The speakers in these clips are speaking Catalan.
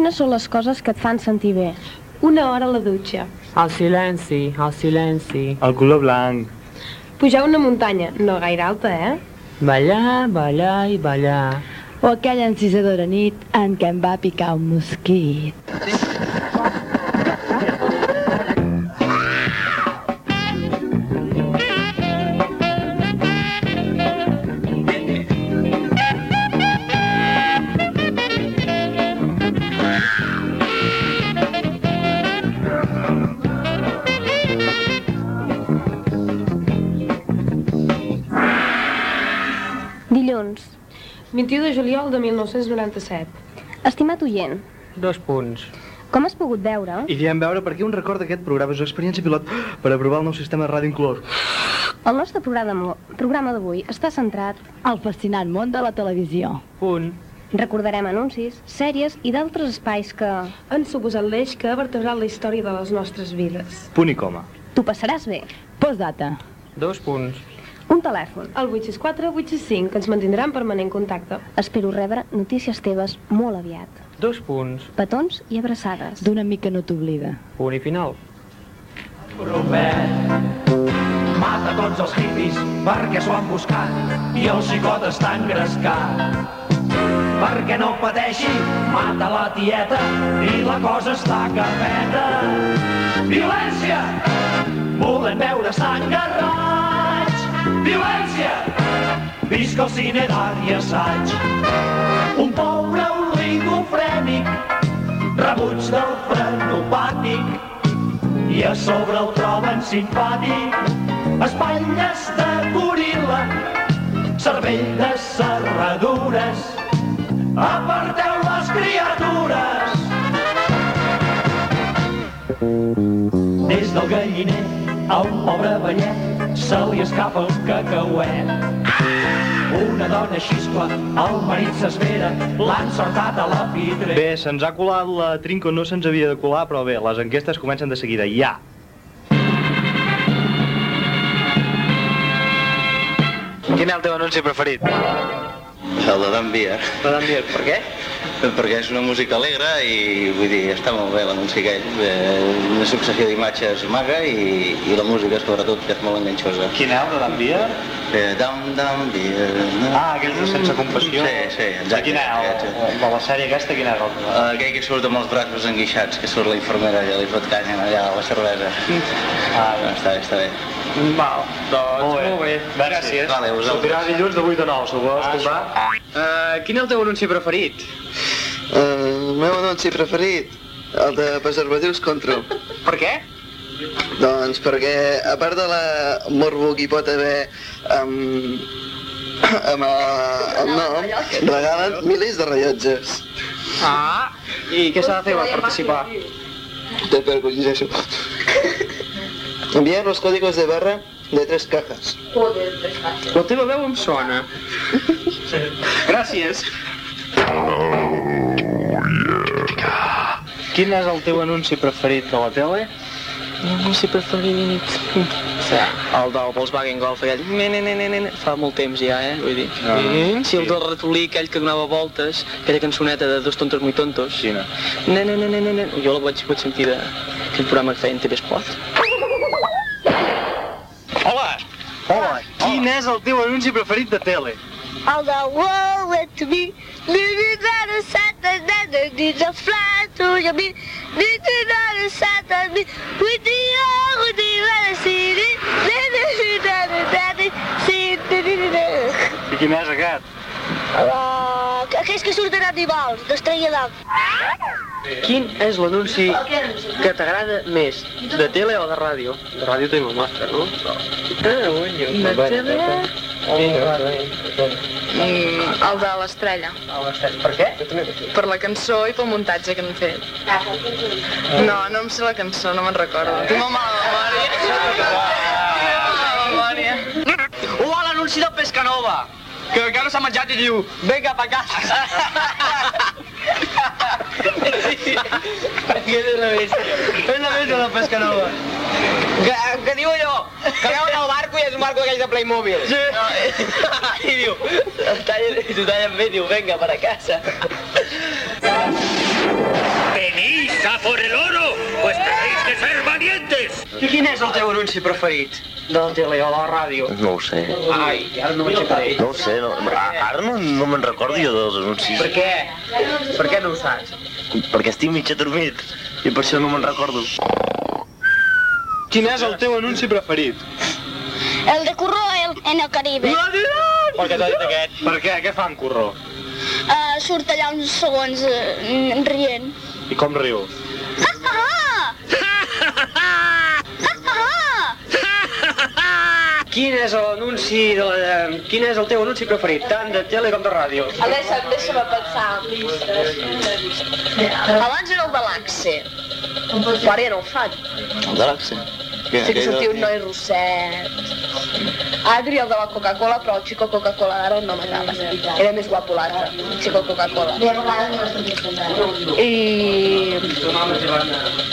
Quines són les coses que et fan sentir bé? Una hora a la dutxa. El silenci, el silenci. El color blanc. Pujar una muntanya, no gaire alta, eh? Ballar, ballar i ballar. O aquella encisadora nit en què em va picar un mosquit. Dilluns. De juliol de 1997. Estimat oient, Dos punts. com has pogut veure, I diem veure per què un record d'aquest programa és una experiència pilot per aprovar el nou sistema de ràdio inclòs. el nostre programa, programa d'avui està centrat El fascinant món de la televisió. Punt. Recordarem anuncis, sèries i d'altres espais que Han suposat l'eix que ha vertebrat la història de les nostres vides. Punt i coma. tu passaràs bé. Postdata. Dos punts. Un telèfon. El 864 865, que ens mantindrà en permanent contacte. Espero rebre notícies teves molt aviat. Dos punts. Petons i abraçades. D'una mica no t'oblida. Punt i final. Mata tots els hippies perquè s'ho han buscat i el xicot està engrescat. Perquè no pateixi, mata la tieta i la cosa està que peta. Violència! Volem veure sang a raig. Violència! Visca el cine d'art i assaig. Un pobre oligofrènic, rebuig del frenopàtic, i a sobre el troben simpàtic. Espatlles de goril·la, cervell de serradures, aparteu les criatures. Des del galliner a un pobre vellet se li escapa un cacauet. Una dona xiscla, el marit s'esvera, l'han sortat a la pitre. Bé, se'ns ha colat la trinca no se'ns havia de colar, però bé, les enquestes comencen de seguida, ja. Quin és el teu anunci preferit? El de Dan Beer, La d'en Bier, per què? Perquè és una música alegre i vull dir, està molt bé l'anunci aquell, eh, una successió d'imatges maga i, i la música sobretot que és molt enganxosa. Quin és el de d'en Bier? Eh, Dan Dan Beer... no? Ah, aquell de sense compassió. Sí, sí, exacte. Quin és el, exacte. el de la sèrie aquesta, quin és el? Eh, Aquell que surt amb els braços enguixats, que surt la infermera i li fot canya allà a la cervesa. Ah, No, està bé, està bé. Val, doncs Molt bé. molt bé. Gràcies. Vale. Sortirà dilluns de 8 a 9, s'ho vols escoltar? Uh, quin és el teu anunci preferit? Eh, el meu anunci preferit, el de preservatius Control. Per què? Doncs perquè, a part de la morbo que hi pot haver amb, amb el, el nom, regalen milers de rellotges. Ah, i què s'ha de fer per participar? Te perculles eso. Enviar los códigos de barra de tres cajas. La teva veu em sona. Gràcies. Quin és el teu anunci preferit de la tele? L'anunci preferit... Sí. El del Volkswagen Golf, aquell... Ne, ne, ne, ne, ne, fa molt temps ja, eh? Vull dir... Ah, sí, el del ratolí, aquell que donava voltes, aquella cançoneta de Dos tontos muy tontos. Quina? Ne, ne, ne, ne, ne, ne. Jo la vaig, vaig sentir de... aquell programa que feien TV Esport. Hola! Hola! Quin és el teu anunci preferit de tele? All the world went to me. Did you not a Saturday? Did you fly to your me? Did you not a Saturday? With the old, the city. Did you not a daddy? See, did you I quin és aquest? Uh, aquells que surten animals, d'estrella d'am. Quin és l'anunci que t'agrada més, de tele o de ràdio? De ràdio tenim el nostre, no? Ah, bueno. De tele? Mm, El de l'estrella. Per què? Per la cançó i pel muntatge que han fet. No, no em sé la cançó, no me'n recordo. Tinc molt mala memòria. Tinc molt mala memòria. Oh, l'anunci del Pescanova! Que encara s'ha menjat i diu, venga pa casa. Aquest és la bèstia. És la del Pescanova. Que, diu allò, que veuen el barco i és un barco d'aquells de Playmobil. Sí. No, I diu, t'ho tallen bé, diu, venga, para casa. Por el oro, pues tenéis que ser valientes. I quin és el teu anunci preferit? De la tele o la ràdio? No ho sé. Ai, ara no a ell. No ho sé, no, a- ara no, no me'n recordo jo dels anuncis. Per què? Per què no ho saps? Perquè estic mig adormit i per això no me'n recordo. Quin és el teu anunci preferit? El de Curro el, en el Caribe. Per què t'ha dit aquest? Per què? Què fan, Corró? Uh, surt allà uns segons uh, rient. I com riu? Quin és l'anunci de la... Quin és el teu anunci preferit, tant de tele com de ràdio? Deixa'm, deixa'm pensar. Abans era el de l'Axe. Però ara ja no ho fan. El de l'Axe. Sí que sortia un noi rosset. Ara diria el de la Coca-Cola, però el Chico Coca-Cola d'ara no m'agrada. Era més guapo l'altre, el Chico Coca-Cola. I...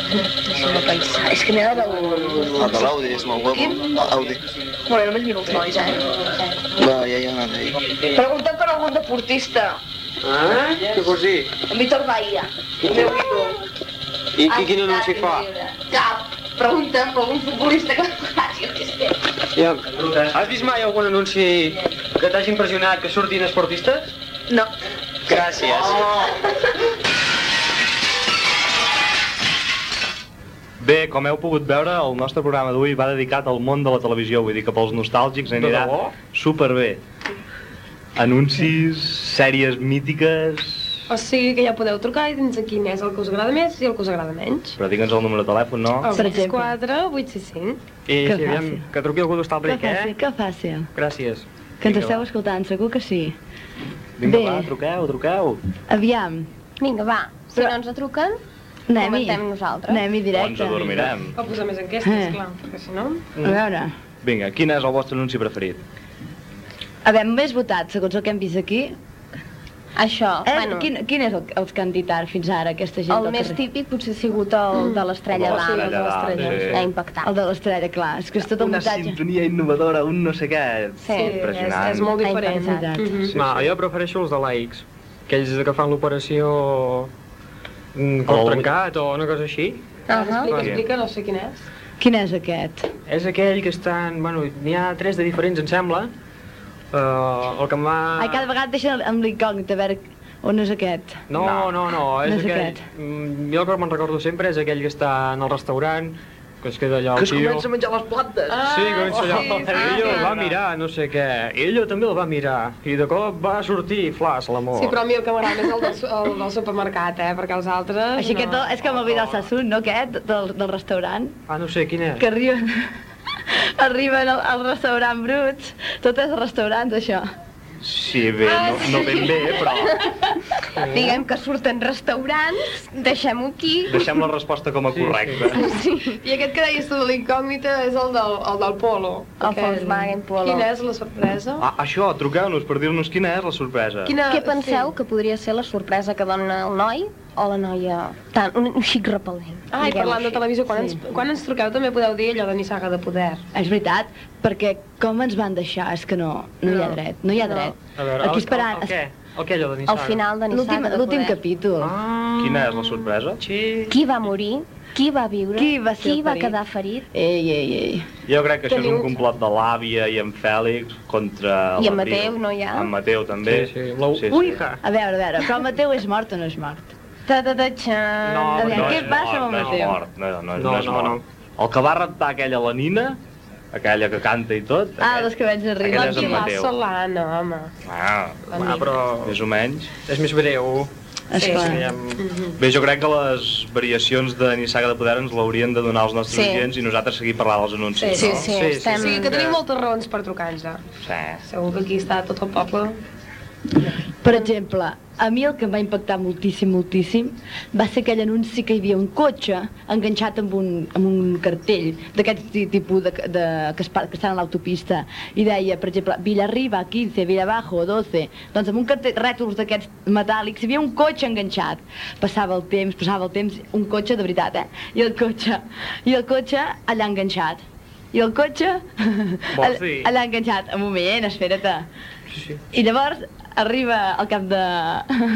Deixa'm pensar. És que n'hi ha de... El de l'Audi és molt guapo. Audi. Bueno, només miro els nois, eh? Va, ja hi ha anat ahí. Preguntem per algun deportista. Ah? Què vols dir? En Víctor Bahia, el meu ídol. I, i quin anunci fa? Cap. Preguntem per algun futbolista que faci el que. Ja. Has vist mai algun anunci que t'hagi impressionat que surtin esportistes? No. Gràcies. Bé, com heu pogut veure, el nostre programa d'avui va dedicat al món de la televisió, vull dir que pels nostàlgics anirà superbé. Anuncis, sèries mítiques... O sigui que ja podeu trucar i dins aquí quin és el que us agrada més i el que us agrada menys. Però digue'ns el número de telèfon, no? El 64 865. I Que si aviam, que truqui algú fàcil, eh? que fàcil. Gràcies. Que ens Vinga, esteu va. escoltant, segur que sí. Vinga, Bé. va, truqueu, truqueu. Aviam, Vinga, va. Si Però- no ens truquen, anem-hi. comentem nosaltres. Anem-hi O ens directe. adormirem. O posar més enquestes, Eh. clar, perquè si no... A veure, Vinga, quin és el vostre anunci preferit? havem més votat, segons el que hem vist aquí. Això, Eh, bueno, quin, quin és el, els que han dit ara fins ara, aquesta gent el més carrer? típic potser ha sigut el de l'estrella El de d'Am. l'estrella d'Am, sí. Ha impactat. El de l'estrella, clar, és que és tot el Una muntatge. sintonia innovadora, un no sé què. Sí, Impressionant. És, és molt Ha diferent. impactat. Mhm. Sí, sí. jo prefereixo els de laics. Aquells que fan l'operació mm, El- trencat o una cosa així. Ahà. Explica, Aquí. explica, no sé quin és. Quin és aquest? És aquell que estan... Bueno, n'hi ha tres de diferents, em sembla. Uh, el que em va... Ai, cada vegada deixen amb l'incògnit, a veure on és aquest. No, no, no, no, és No és aquell... aquest. Mm, jo el que me'n recordo sempre és aquell que està en el restaurant, que es queda allà el Que es tio... comença a menjar les plantes. Ah, Sí, comença allà. sí, sí, I ell sí. el va mirar, no sé què. I ella també el va mirar. I de cop va sortir, flas, l'amor. Sí, però a mi el que m'agrada més és el del, su- el del supermercat, eh? Perquè els altres... Així que no. tot, és que m'oblida el Sassoon, no, aquest, del, del restaurant? Ah, no sé, quin és? Que arriben, arriben al, al restaurant bruts. Tot és restaurants, això. Sí, bé, no, no ben bé, però Diguem que surten restaurants, deixem-ho aquí. deixem la resposta com a correcta. I aquest que deies tu de l'incògnita és el del, el del Polo. El Aquell. Volkswagen Polo. Quina és la sorpresa? Ah, això, truqueu-nos per dir-nos quina és la sorpresa. Quina... Què penseu que podria ser la sorpresa que dona el noi o la noia tant, un, un xic repel·lent? Ah, i parlant de televisió, quan, Sí. ens, quan ens truqueu també podeu dir allò de Nissaga de Poder. És veritat, perquè com ens van deixar és que no, no, hi ha No. dret, no hi ha No. dret. A veure, Aquí el, esperant, el, el, què? El què, allò de Al Nissaga? final de Nissaga de l'últim capítol. Ah, Quina és la sorpresa? sí. Qui va morir? Qui va viure? Qui va ser Qui el va quedar ferit? Ei, ei, ei. Jo crec que això és Teniu- un complot de l'àvia i en Fèlix contra I en. Mateu, no hi ha? En Mateu també. Sí, sí. La sí, sí. A veure, a veure, però el Mateu és mort o no és mort? Ta -ta -ta -txan. No, A veure, no què és passa mort, amb el no és mort, no, no, no, No, és no, mort. El que va raptar aquella la Nina, aquella que canta i tot, Ah, aquell- dels cabells de riu. La en Pilar Mateu. Solana, home. ah, Ah, però més o menys. és més breu. Esclar. Sí, ja... Bé, jo crec que les variacions de Nissaga de Poder ens l'haurien de donar els nostres Sí. oients i nosaltres seguir parlant dels anuncis, Sí, no? sí, Sí, sí, estem... Sigui que teniu moltes raons per trucar-nos. Sí. Segur que aquí està tot el poble. Per exemple, a mi el que em va impactar moltíssim, moltíssim, va ser aquell anunci que hi havia un cotxe enganxat amb un, amb un cartell d'aquest ti- tipus de, de, que, es, que estan a l'autopista i deia, per exemple, Villarriba 15, Villabajo 12, doncs amb un cartell, rètols d'aquests metàl·lics, hi havia un cotxe enganxat. Passava el temps, passava el temps, un cotxe de veritat, eh? I el cotxe, i el cotxe allà enganxat. I el cotxe Vols dir? allà enganxat. Un moment, espera't. Sí, sí. I llavors arriba al cap de...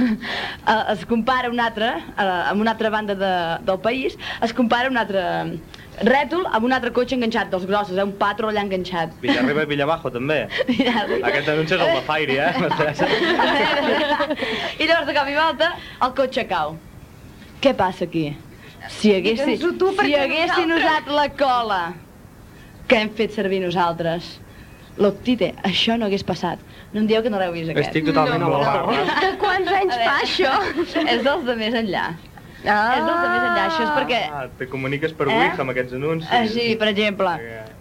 eh, es compara un altre, eh, amb una altra banda de, del país, es compara un altre rètol amb un altre cotxe enganxat dels grossos, eh? un patro allà enganxat. Villarriba i Villabajo, també. Aquest anunci és el de Fairy, eh? I llavors de cop i volta el cotxe cau. Què passa aquí? Si haguessin, si haguessin nosaltres- usat la cola que hem fet servir nosaltres, l'Octite, això no hagués passat. No em dieu que no l'heu vist, aquest. Estic totalment no, la part. De quants anys fa això? És dels de més enllà. Ah. És dels de més enllà. Això és perquè... Ah, te comuniques per Eh? Wix amb aquests anuncis. Ah, sí, per exemple.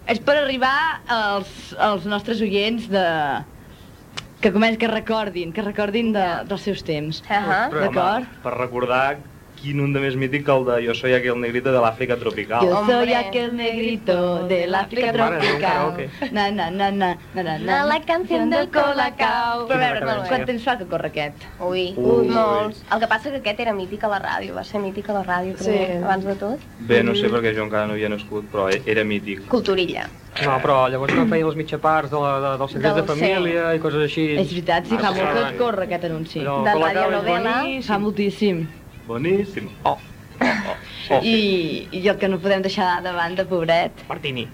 És per arribar als, als nostres oients de... que comencen, que recordin, que recordin de, dels seus temps. Ah. Però, D'acord? per recordar quin un de més mític que el de Jo soy aquel negrito de l'Àfrica tropical. Yo soy aquel negrito és un tropical. Na, na, na, na, na, na, na. La canción del Colacao. Però a veure, Molt bé. quant temps fa que corre aquest? Ui, Ui. molts. El que passa que aquest era mític a la ràdio, va ser mític a la ràdio Sí. abans de tot. Bé, no sé perquè jo encara no havia nascut, però era mític. Culturilla. No, però llavors no feien les mitjaparts de la, de, dels secrets de família i coses així. És veritat, sí, fa Ah, molt que corre aquest anunci. Però De radionovela. boníssim. Fa moltíssim. Boníssim. Oh, oh, oh. I, I el que no podem deixar de banda, pobret. Martini.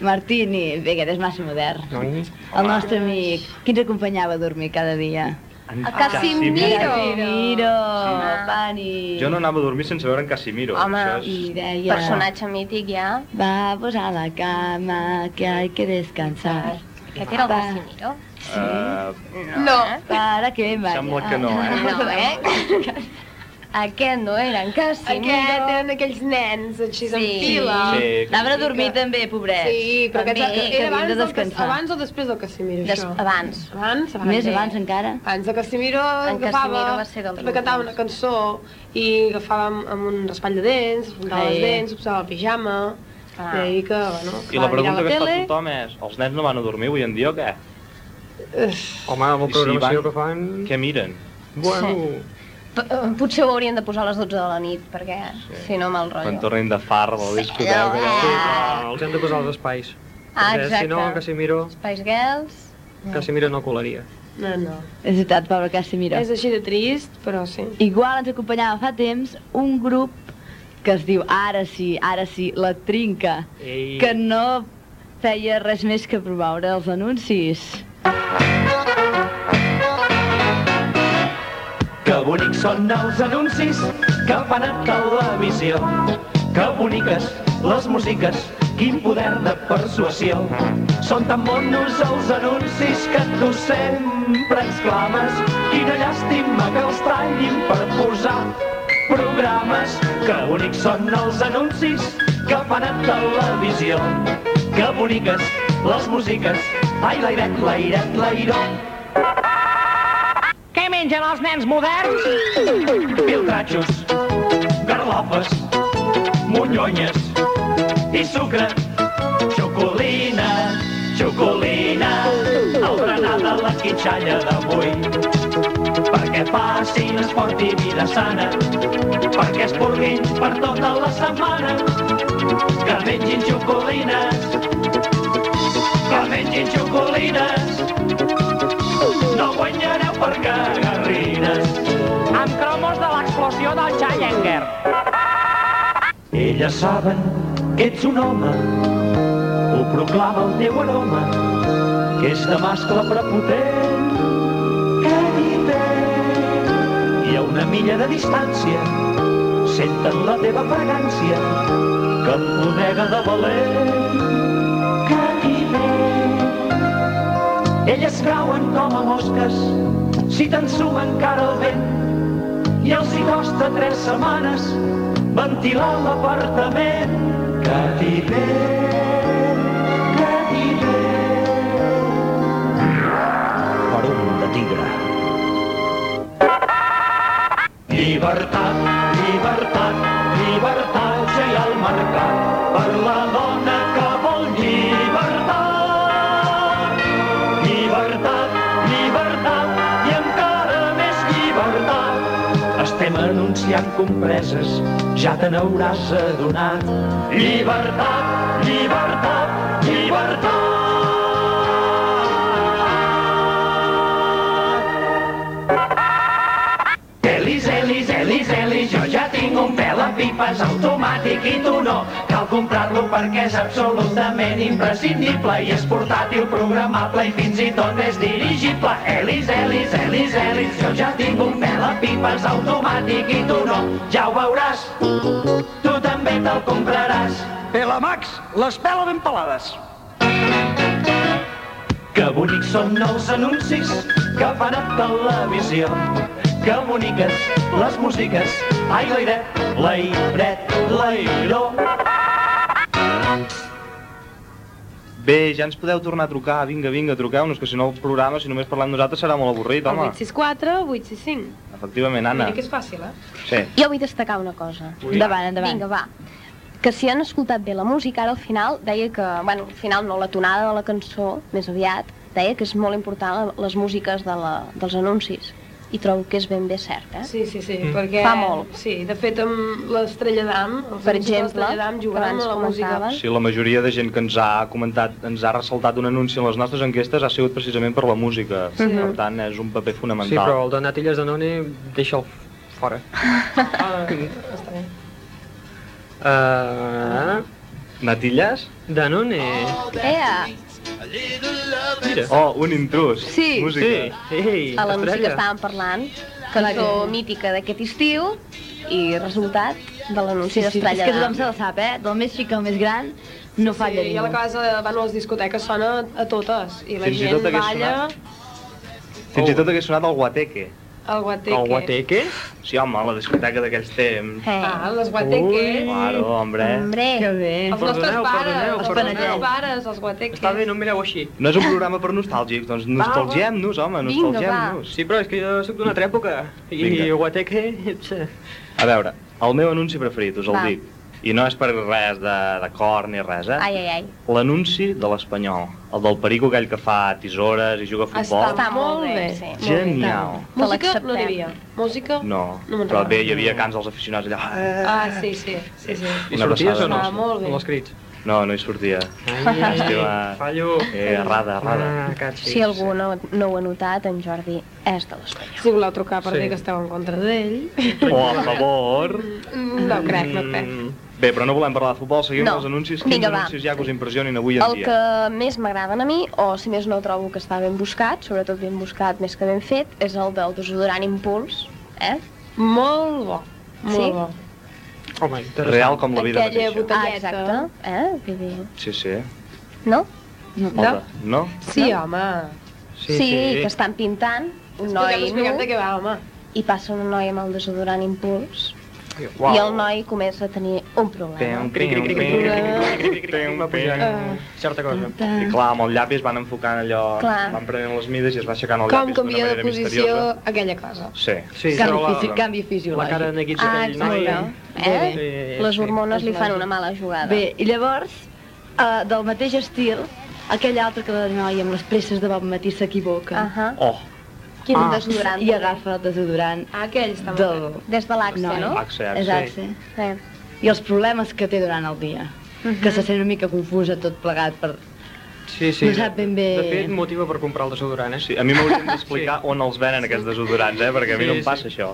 Martini, bé, aquest és massa modern. Noi. El nostre amic, qui ens acompanyava a dormir cada dia? En A Casimiro. Casimiro, Ah. Pani. Jo no anava a dormir sense veure en Casimiro. Home, Això és... Deia... Personatge mític ja. Vamos a la cama, que hay que descansar. Aquest era el Va. Casimiro. Uh, No. Para que vaya. Sembla que no, eh? No, eh? Aquest no era en Casimiro. Aquest eren aquells nens així en Sí. fila. Sí. Anaven a dormir també, pobrets. Sí, però aquest També, era que abans, de del, descansar. abans o després del Casimiro, Des, això? abans. Abans, abans. Més abans encara. Abans de Casimiro En agafava, Casimiro va també cantava una cançó i agafava amb, amb un raspall de dents, es puntava Ai. les dents, posava el pijama, Ah. i que, bueno, I la pregunta mirar que es fa tothom és, els nens no van a dormir avui en dia o què? Home, amb la I si programació van- que fan... Què miren? Bueno, P eh, potser ho haurien de posar a les 12 de la nit, perquè si no mal Quan rotllo. tornin de far la discoteca. ah, els hem de posar als espais. Ah, Perquè exacte. si no, Casimiro, Spice Girls... Casimiro no colaria. No, no. És veritat, pobre Casimiro. És així de trist, però sí. Igual ens acompanyava fa temps un grup que es diu Ara sí, ara sí, La Trinca, Ei. que no feia res més que promoure els anuncis. Que bonics són els anuncis que fan a televisió. Que boniques les músiques, quin poder de persuasió. Són tan bonos els anuncis que tu sempre exclames. Quina llàstima que els tallin per posar programes. Que bonics són els anuncis que fan a televisió. Que boniques les músiques, ai l'airet, l'airet, l'airó. Mengen els nens moderns? Piltratxos, garlofes, monyonyes i sucre. Xocolina, xocolina, el berenar de la quitxalla d'avui. Perquè facin esport i vida sana, perquè es purguin per tota la setmana. Que mengin xocolines, que mengin xocolines, no guanyareu per cagarrines. Amb cromos de l'explosió del Challenger. Elles saben que ets un home, ho proclama el teu aroma, que és de mascle prepotent, que diferent. I a una milla de distància senten la teva fragància, que em de valent, Elles cauen com a mosques, si t'ensuma encara el vent, i els hi costa tres setmanes ventilar l'apartament. Que t'hi ve, que t'hi ve. Per un de tigre. Llibertat, llibertat, llibertatge i al mercat anunciant compreses, ja te n'hauràs adonat. Llibertat, llibertat. Un pela pipes automàtic i tu no. Cal comprar-lo perquè és absolutament imprescindible i és portàtil, programable i fins i tot és dirigible. Elis, Elis, Elis, Elis, jo ja tinc un pela pipes automàtic i tu no. Ja ho veuràs, tu també te'l compraràs. Pelamax, les pela ben pelades. Que bonics són els anuncis que fan a televisió. Que boniques les músiques. Ai, l'airet, l'airet, l'airó. Bé, ja ens podeu tornar a trucar, vinga, vinga, truqueu-nos, que si no el programa, si només parlem nosaltres, serà molt avorrit, El home. 864, 865. Efectivament, Anna. Mira que és fàcil, eh? Sí. Jo vull destacar una cosa. Ui. Endavant, endavant. Vinga, va. Que si han escoltat bé la música, ara al final deia que, bueno, al final no, la tonada de la cançó, més aviat, deia que és molt important les músiques de la, dels anuncis. I trobo que és ben bé cert, eh? Sí, sí, sí, perquè... Fa molt. Sí, de fet, amb l'Estrella d'Am, Per exemple, d'Am que jugant abans amb la música. Sí, la majoria de gent que ens ha comentat, ens ha ressaltat un anunci en les nostres enquestes ha sigut precisament per la música. Sí. Per tant, és un paper Sí, fonamental. però el de Natilles de Noni, deixa'l fora. Ah, està bé. Uh, Natilles? Danone. Ea! Mira. Oh, un intrus. Sí. Música. Sí. Ei, A que estrella. estàvem parlant, cançó mítica d'aquest estiu, i resultat de l'anunci Sí, sí, és d'Estrella que tothom se la sap, eh? Del més xic al més gran no falla Sí, i a la ningú. casa, bueno, les discoteques sona a totes, i la Fins gent balla Fins i tot hagués sonat el guateque. Al guateque. El guateque? Sí, home, la discoteca d'aquells temps. Ah, les guateques. Claro, hombre. Hombre. Que bé. Els nostres Perdoneu, pares, perdoneu, els perdoneu. nostres pares, els guateques. Està bé, no em mireu així. No és un programa per nostàlgics, doncs nostalgiem-nos, home, nostalgiem-nos. Sí, però és que jo sóc d'una altra època. I Vinga. Guateque... txe. A veure, el meu anunci preferit, us el Va. dic. I no és per res de, de cor ni res, eh? Ai, ai, ai. L'anunci de l'Espanyol. El del perico aquell que fa tisores i juga a futbol. Està molt bé. sí. Genial. Música Te no n'hi havia. Música? No, No però bé, hi havia cants dels aficionats allà. Ah, sí, sí. sí, sí. I Una sorties o no? Ah, molt bé. Amb els crits. No, no hi sortia. Ai, ai, Estima... fallo. Eh, errada, errada. Ah. Si algú no, no ho ha notat, en Jordi és de l'Espanyol. Si voleu trucar per Sí. dir que esteu en contra d'ell... O a favor. No crec, no crec. Bé, però no volem parlar de futbol, seguim No. els anuncis. Quins Vinga, va. anuncis hi ha que us impressionin avui en El dia? que més m'agraden a mi, o si més no trobo que està ben buscat, sobretot ben buscat més que ben fet, és el del desodorant Impuls, eh? Molt bo, molt Sí? bo. Home, interessant. Real com la vida Aquella mateixa. Ah, botelleta. exacte. Eh? Vull dir... Sí, sí. No? No. No? no? Sí, home. Sí, sí, que estan pintant un noi explica't de nu què va, home. i passa una noia amb el desodorant Impuls Uau. i el noi comença a tenir un problema. Va pujant certa cosa. I clar, amb el llavi es van enfocant allò, Clar. van prenent les mides i es va aixecant el Com llavi d'una canvia de manera posició misteriosa. aquella cosa. Sí. Sí, Canvi, però la- fisi canvi fisiològic. La cara neguits Ah, noi... Eh? Sí, Les sí. hormones li fan una mala jugada. Bé, i llavors, uh, del mateix estil, aquell altre que la noia amb les presses de bon matí s'equivoca. Ahà. Oh, Quin Ah, desodorant. I agafa el desodorant Ah, aquell està molt del... bé. Des de l'Axe, noi. no? Axe, Axe. És Axe. Sí. I els problemes que té durant el dia. Que se sent una mica confusa tot plegat per... Sí, sí. No sap ben bé- De fet, motiva per comprar el desodorant, eh? Sí, a mi m'haurien d'explicar on els venen aquests desodorants, eh? Perquè a mi Sí, no em sí. passa això.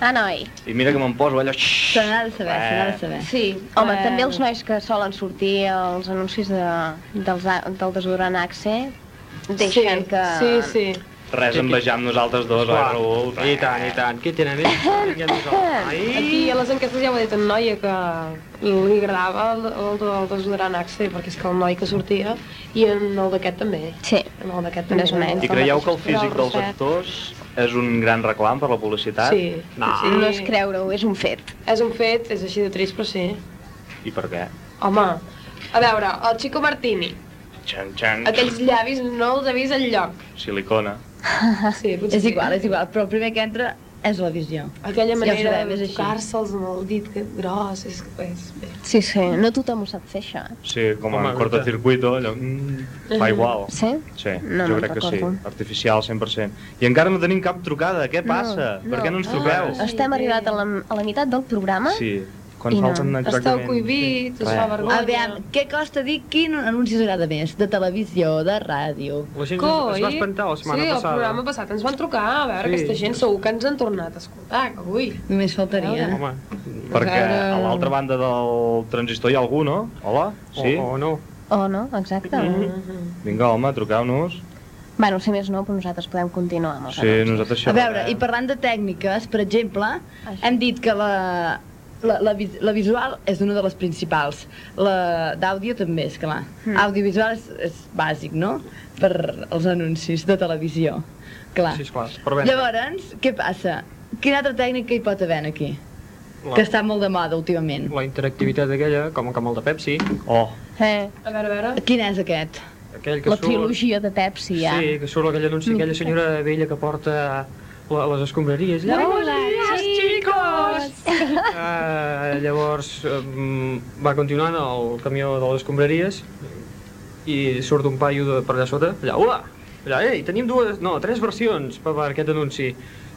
Ah, noi. I mira que me'n poso allò... Se n'ha de saber, se n'ha de saber. Sí, home, Eh. també els nois que solen sortir als anuncis de, dels, del desodorant Axe deixen sí, que... Sí, sí. Res envejar amb nosaltres dos, oi. Raül? I tant, i tant. Qui tenen ells? Nosaltres. Aquí a les enquestes ja ho ha dit en noia que li agradava el, el, el desodorant Axe perquè és que el noi que sortia i en el d'aquest també. Sí. En el d'aquest també. Menys. I creieu que el físic dels actors és un gran reclam per la publicitat? Sí. No. sí. No és creure-ho, és un fet. És un fet, és així de trist, però sí. I per què? Home, a veure, el Chico Martini, Xan, xan. aquells llavis no els ha vist enlloc. Silicona. Sí, potser És sí. igual, és igual, però el primer que entra és la visió. Aquella Ja manera sabem, és de tocar-se'ls amb el dit que gros, és, és bé. Sí, sí, no tothom ho sap fer, això. eh? Sí, com Home, en cortocircuito, allò... Mm, fa igual. Sí? Sí, No jo me'n crec que sí. Artificial, 100%. I encara no tenim cap trucada. Què passa? per què no ens truqueu? Estem arribat a la, a la meitat del programa Sí. Quan I no. falten Esteu exactament... cohibits, us fa vergonya. Aviam, què costa dir quin anunci us agrada més? De televisió, de ràdio? La gent Coi, es va espantar la setmana sí, passada. el programa passat ens van trucar, a veure, Sí. aquesta gent segur que ens han tornat a escoltar, que ui. Només faltaria. Home, Perquè A l'altra banda del transistor hi ha algú, no? Hola? Sí? o, o no. O no, exacte. Vinga, home, truqueu-nos. Bueno, si més no, però nosaltres podem continuar amb els Sí, nosaltres A veure, i parlant de tècniques, per exemple, hem dit que la, la, la, la visual és una de les principals. La d'àudio també, és clar. Mm. Audiovisual és, és bàsic, no?, per als anuncis de televisió. Clar. Sí, esclar, per vendre. Llavors, què passa? Quina altra tècnica hi pot haver aquí? La- Que està molt de moda últimament. La interactivitat aquella, com, com el de Pepsi. Oh. Eh, A veure, a veure. Quin és aquest? Aquell que la surt... trilogia de Pepsi, ja. Sí, que surt aquell anunci, aquella senyora vella que porta la, les escombraries. Hola, chicos! Uh, llavors um, va continuant el camió de les escombraries i surt un paio de, per allà sota, allà, hola! Allà, ei, tenim dues, no, tres versions per, per aquest anunci.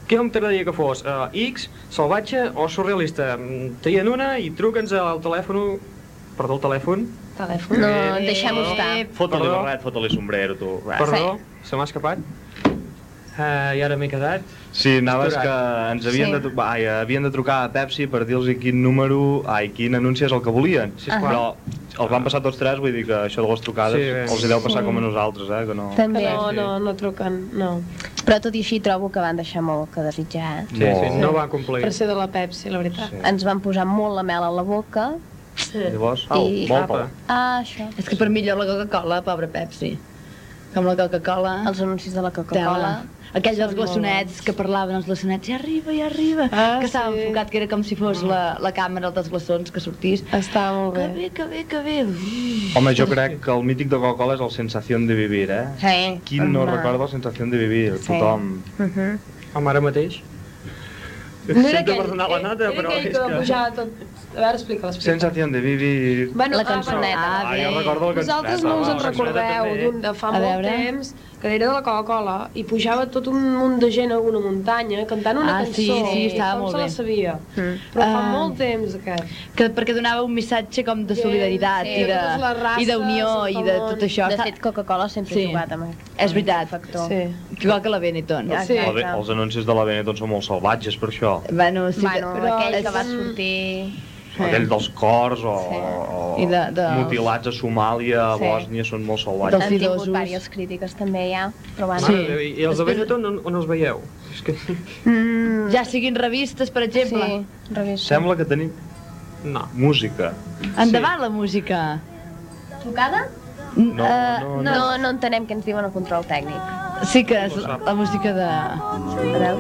Què em t'agradaria que fos? Uh, X, salvatge o surrealista? Trien una i truca'ns al telèfon... Perdó, el telèfon? Telèfon? No, deixem-ho estar. Fota-li barret, fota-li sombrero, tu. Va. Perdó, se m'ha escapat. Uh, I ara m'he quedat. Sí, anaves Aturat. que ens havien, Sí. de, tru- ai, havien de trucar a Pepsi per dir-los quin número, ai, quin anunci és el que volien. Sí, esclar. Però els van passar tots tres, vull dir que això de les trucades Sí, bé. els hi deu passar Sí. com a nosaltres, eh, que no... També. Que no, no, no truquen, no. Però tot i així trobo que van deixar molt que desitjar. Sí, sí, no va complir. Per ser de la Pepsi, la veritat. Ens van posar molt la mel a la boca. Sí. Llavors, I- molta. Ah, això. És que per millor la Coca-Cola, pobra Pepsi. Com la Coca-Cola... Els anuncis de la Coca-Cola. Aquells dels glaçonets que parlaven els glaçonets, ja arriba, ja arriba. Ah, que estava sí. enfocat, que era com si fos la, la càmera dels glaçons que sortís. Estava molt Que bé. bé, que bé, que bé. Home, jo crec que el mític de Coca-Cola és el Sensación de Vivir, eh? Sí. Qui no Home. recorda el Sensación de Vivir? Sí. Tothom. Mhm. Home, ara mateix. No era Sento aquell, per donar la nota, era però aquell és que va que... pujar tot... A veure, explica, explica. Sensación de Vivir... Bueno, La ah, cançoneta. però- Ah, jo recordo la Vosaltres cançoneta. no us en recordeu d'un de fa molt temps que era de la Coca-Cola i pujava tot un munt de gent a una muntanya cantant una Ah, cançó. sí, sí, estava com molt se bé. la sabia. Mm. Però fa Ah. molt temps aquest. Que, perquè donava un missatge com de solidaritat sí, i de i d'unió i de tot això. De fet, Coca-Cola sempre Sí. ha jugat amb És veritat. factor. Sí. Igual que la Benetton. Ja, Sí. La Be- Els anuncis de la Benetton són molt salvatges per això. Bueno, sí Bueno, que... però aquell que va sortir... Aquell dels cors o, Sí. o I de- de- mutilats a Somàlia, a Sí. Bòsnia, són molt salvatges. Han tingut diverses crítiques també ja, però bueno. Sí. Mare, I, els de Benetton on, on els veieu? És que... Mm, Ja siguin revistes, per exemple. sí, revista. Sembla que tenim No. música. Endavant la música. Trucada? No, Eh, no, No, no, no entenem què ens diuen el control tècnic. Sí que és la, la música de... A veure.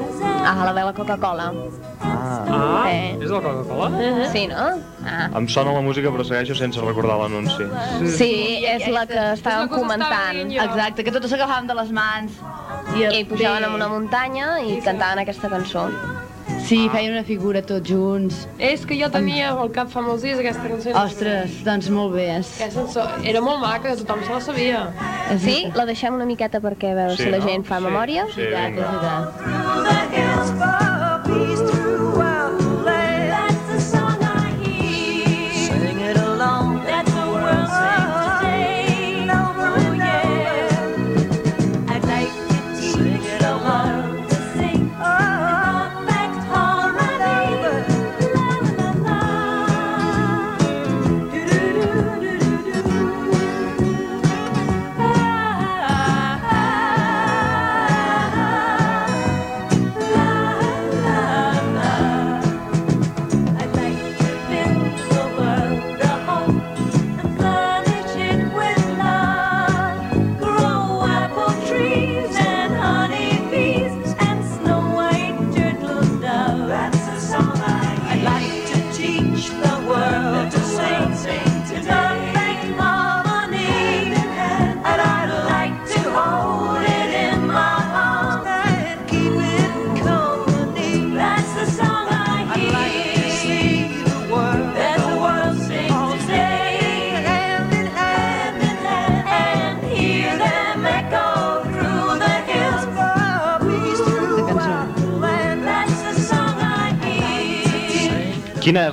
Ah, la de la Coca-Cola. Ah. Ah, Eh. és la Coca-Cola? Sí, no? Ah. Em sona la música però segueixo sense recordar l'anunci. Sí, és la que estàvem comentant. Exacte, que tots s'agafaven de les mans. I, I pujaven en una muntanya i cantaven aquesta cançó. Sí, feien una figura tots junts. És que jo tenia al cap fa molts dies aquesta cançó. Ostres, doncs molt bé. És... Aquesta cançó era molt maca, tothom se la sabia. Sí? La deixem una miqueta perquè a veure Sí, si la no? gent fa Sí, memòria. sí, vinga. és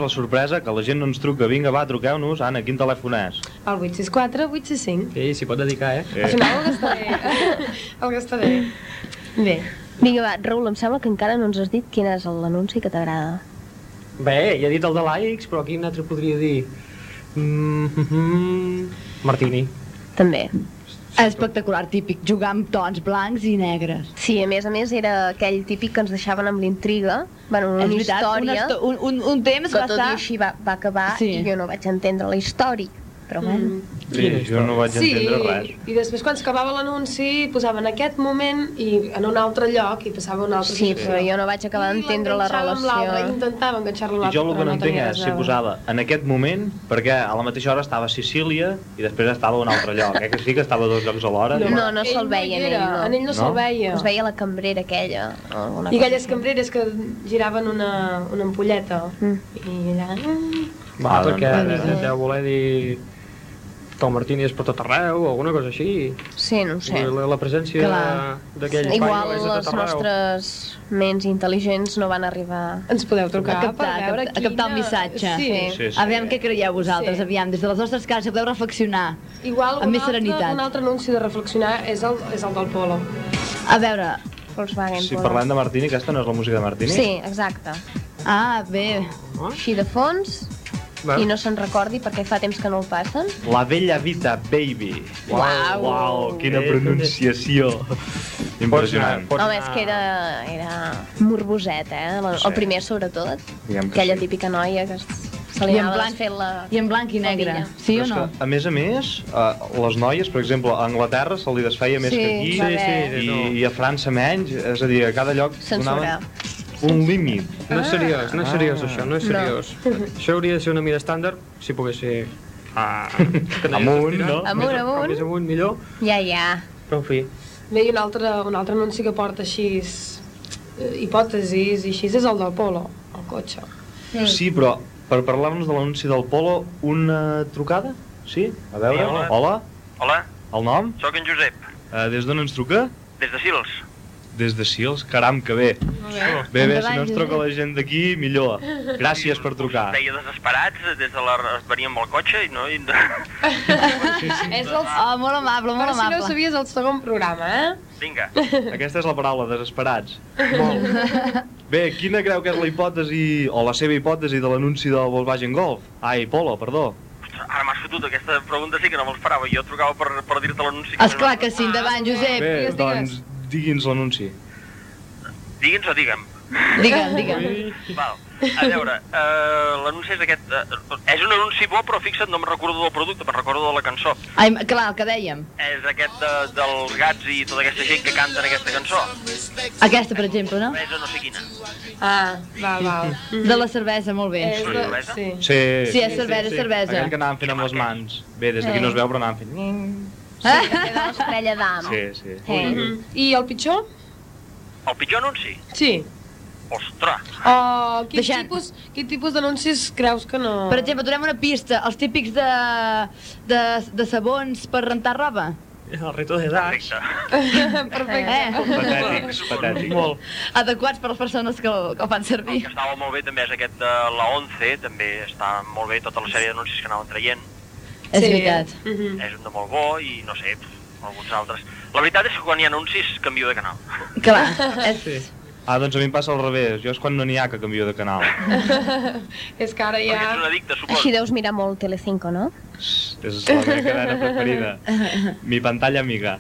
la sorpresa? Que la gent no ens truca. Vinga, va, truqueu-nos. Anna, quin telèfon és? El 864, 865. Sí, s'hi pot dedicar, eh? Al final el gastaré. el gastaré. Bé. Vinga, va, Raül, em sembla que encara no ens has dit quin és l'anunci que t'agrada. Bé, ja he dit el de l'Aix, però quin altre podria dir? Mm -hmm. Martini. També. Espectacular, típic, jugar amb tons blancs i negres. Sí, a més a més era aquell típic que ens deixaven amb l'intriga, bueno, una veritat, història... una un- un- un temps que va tot estar- i així va, va acabar Sí. i jo no vaig entendre la història, però bueno. Sí, jo no vaig Sí, entendre res. i després quan s'acabava l'anunci posaven aquest moment i en un altre lloc i passava un altre Sí, però jo no vaig acabar d'entendre la relació. Intentava enganxar-lo I l'altre, jo el que no entenc és si posava en aquest moment, perquè a la mateixa hora estava a Sicília i després estava a un altre lloc. Eh que sí que estava a dos llocs alhora? No, no, no se'l veia en ell, no. en ell no se'l No? veia. Es veia la cambrera aquella. alguna I cosa aquelles cambreres que giraven una, una ampolleta Mm. i allà... mm, Va, Ah, perquè doncs, doncs, deu voler dir que el Martini és per tot arreu o alguna cosa així. Sí, no ho sé. La, la presència d'aquell Igual paio és de les tot arreu. nostres ments intel·ligents no van arribar... Ens podeu trucar a captar, per veure a captar, a captar el quina- missatge. Sí. Sí, sí. Aviam què creieu vosaltres, Sí. aviam, des de les vostres cases podeu reflexionar. Igual Amb un més altre, serenitat. un altre anunci de reflexionar és el, és el del Polo. A veure, Volkswagen Si Polo. parlem de Martini, aquesta no és la música de Martini? Sí, exacte. ah, bé, Així de fons, Va. i no se'n recordi perquè fa temps que no el passen. La Bella Vita Baby. Uau. Uau, quina Bé, pronunciació. Impressionant. Pots Home, és que era, era morboset, eh? La, Sí. El primer, sobretot. Diguem que Aquella sí. típica noia que es- se li I en blanc- desfent la... i en blanc i negre, sí o no? que, a més a més, a les noies, per exemple, a Anglaterra se li desfeia més Sí, que aquí, Sí, sí, i, no. i a França menys, és a dir, a cada lloc Censura. donaven un límit. No és seriós, no és seriós Ah. això, no és No. seriós. Això hauria de ser una mida estàndard, si pogués ser... Ah, no Amunt, no? Amunt, amunt. com Més amunt, millor. Ja, ja. Però, en fi, Bé, i un altre, un altre anunci que porta així eh, hipòtesis i així és el del Polo, el cotxe. Sí, però per parlar-nos de l'anunci del Polo, una trucada? Sí? A veure, Sí, hola. hola. Hola, El nom? sóc en Josep, Uh, des d'on ens truca? des de Sils. Des de Sils? Caram, que bé. Bé. Bé, bé, si no ens truca la gent d'aquí, millor. Gràcies per trucar. Deia desesperats, des de la... veníem amb el cotxe i no... I... És el... Oh, molt amable, molt Per si no amable. sabies, el segon programa, eh? Vinga. Aquesta és la paraula, desesperats. Molt. Bé, quina creu que és la hipòtesi, o la seva hipòtesi de l'anunci del Volkswagen Golf? Ai, Polo, perdó. Ara m'has fotut aquesta pregunta, sí que no me l'esperava. Jo trucava per, per dir-te l'anunci. que Esclar no- que sí, endavant, Josep. Bé, digues, doncs digui'ns l'anunci. Digui'ns o digue'm. Digue'm, digue'm. Val. A veure, uh, l'anunci és aquest... Uh, és un anunci bo, però fixa't, no me'n recordo del producte, me'n recordo de la cançó. Ai, clar, el que dèiem. És aquest de, dels gats i tota aquesta gent que canten aquesta cançó. Aquesta, per exemple, no? És no sé quina. Ah, val, val. De la cervesa, molt bé. És de... Sí. Sí, Sí, és cervesa, és cervesa. Aquell que anàvem fent amb les mans. Bé, des d'aquí no es veu, però anàvem fent... Sí, que queda l'estrella d'am. Sí, sí. Mhm. I el pitjor? El pitjor anunci? Sí. Ostres. Oh, quin Deixant- tipus, quin tipus d'anuncis creus que no... Per exemple, donem una pista. Els típics de, de, de sabons per rentar roba. el reto de Dax. Perfecte. Eh? Patètics, patètics. Molt. Adequats per les persones que, que el fan servir. El que estava molt bé també és aquest de la 11, també està molt bé tota la sèrie d'anuncis que anaven traient. És veritat. Mhm. És un de molt bo i no sé, alguns altres. La veritat és que quan hi ha anuncis canvio de canal. Clar, és... Sí. Ah, doncs a mi em passa al revés. Jo és quan no n'hi ha que canvio de canal. És que ara Perquè ja... ets un addicte, suposo. Així deus mirar molt Telecinco, no? És la meva cadena preferida. Mi pantalla amiga.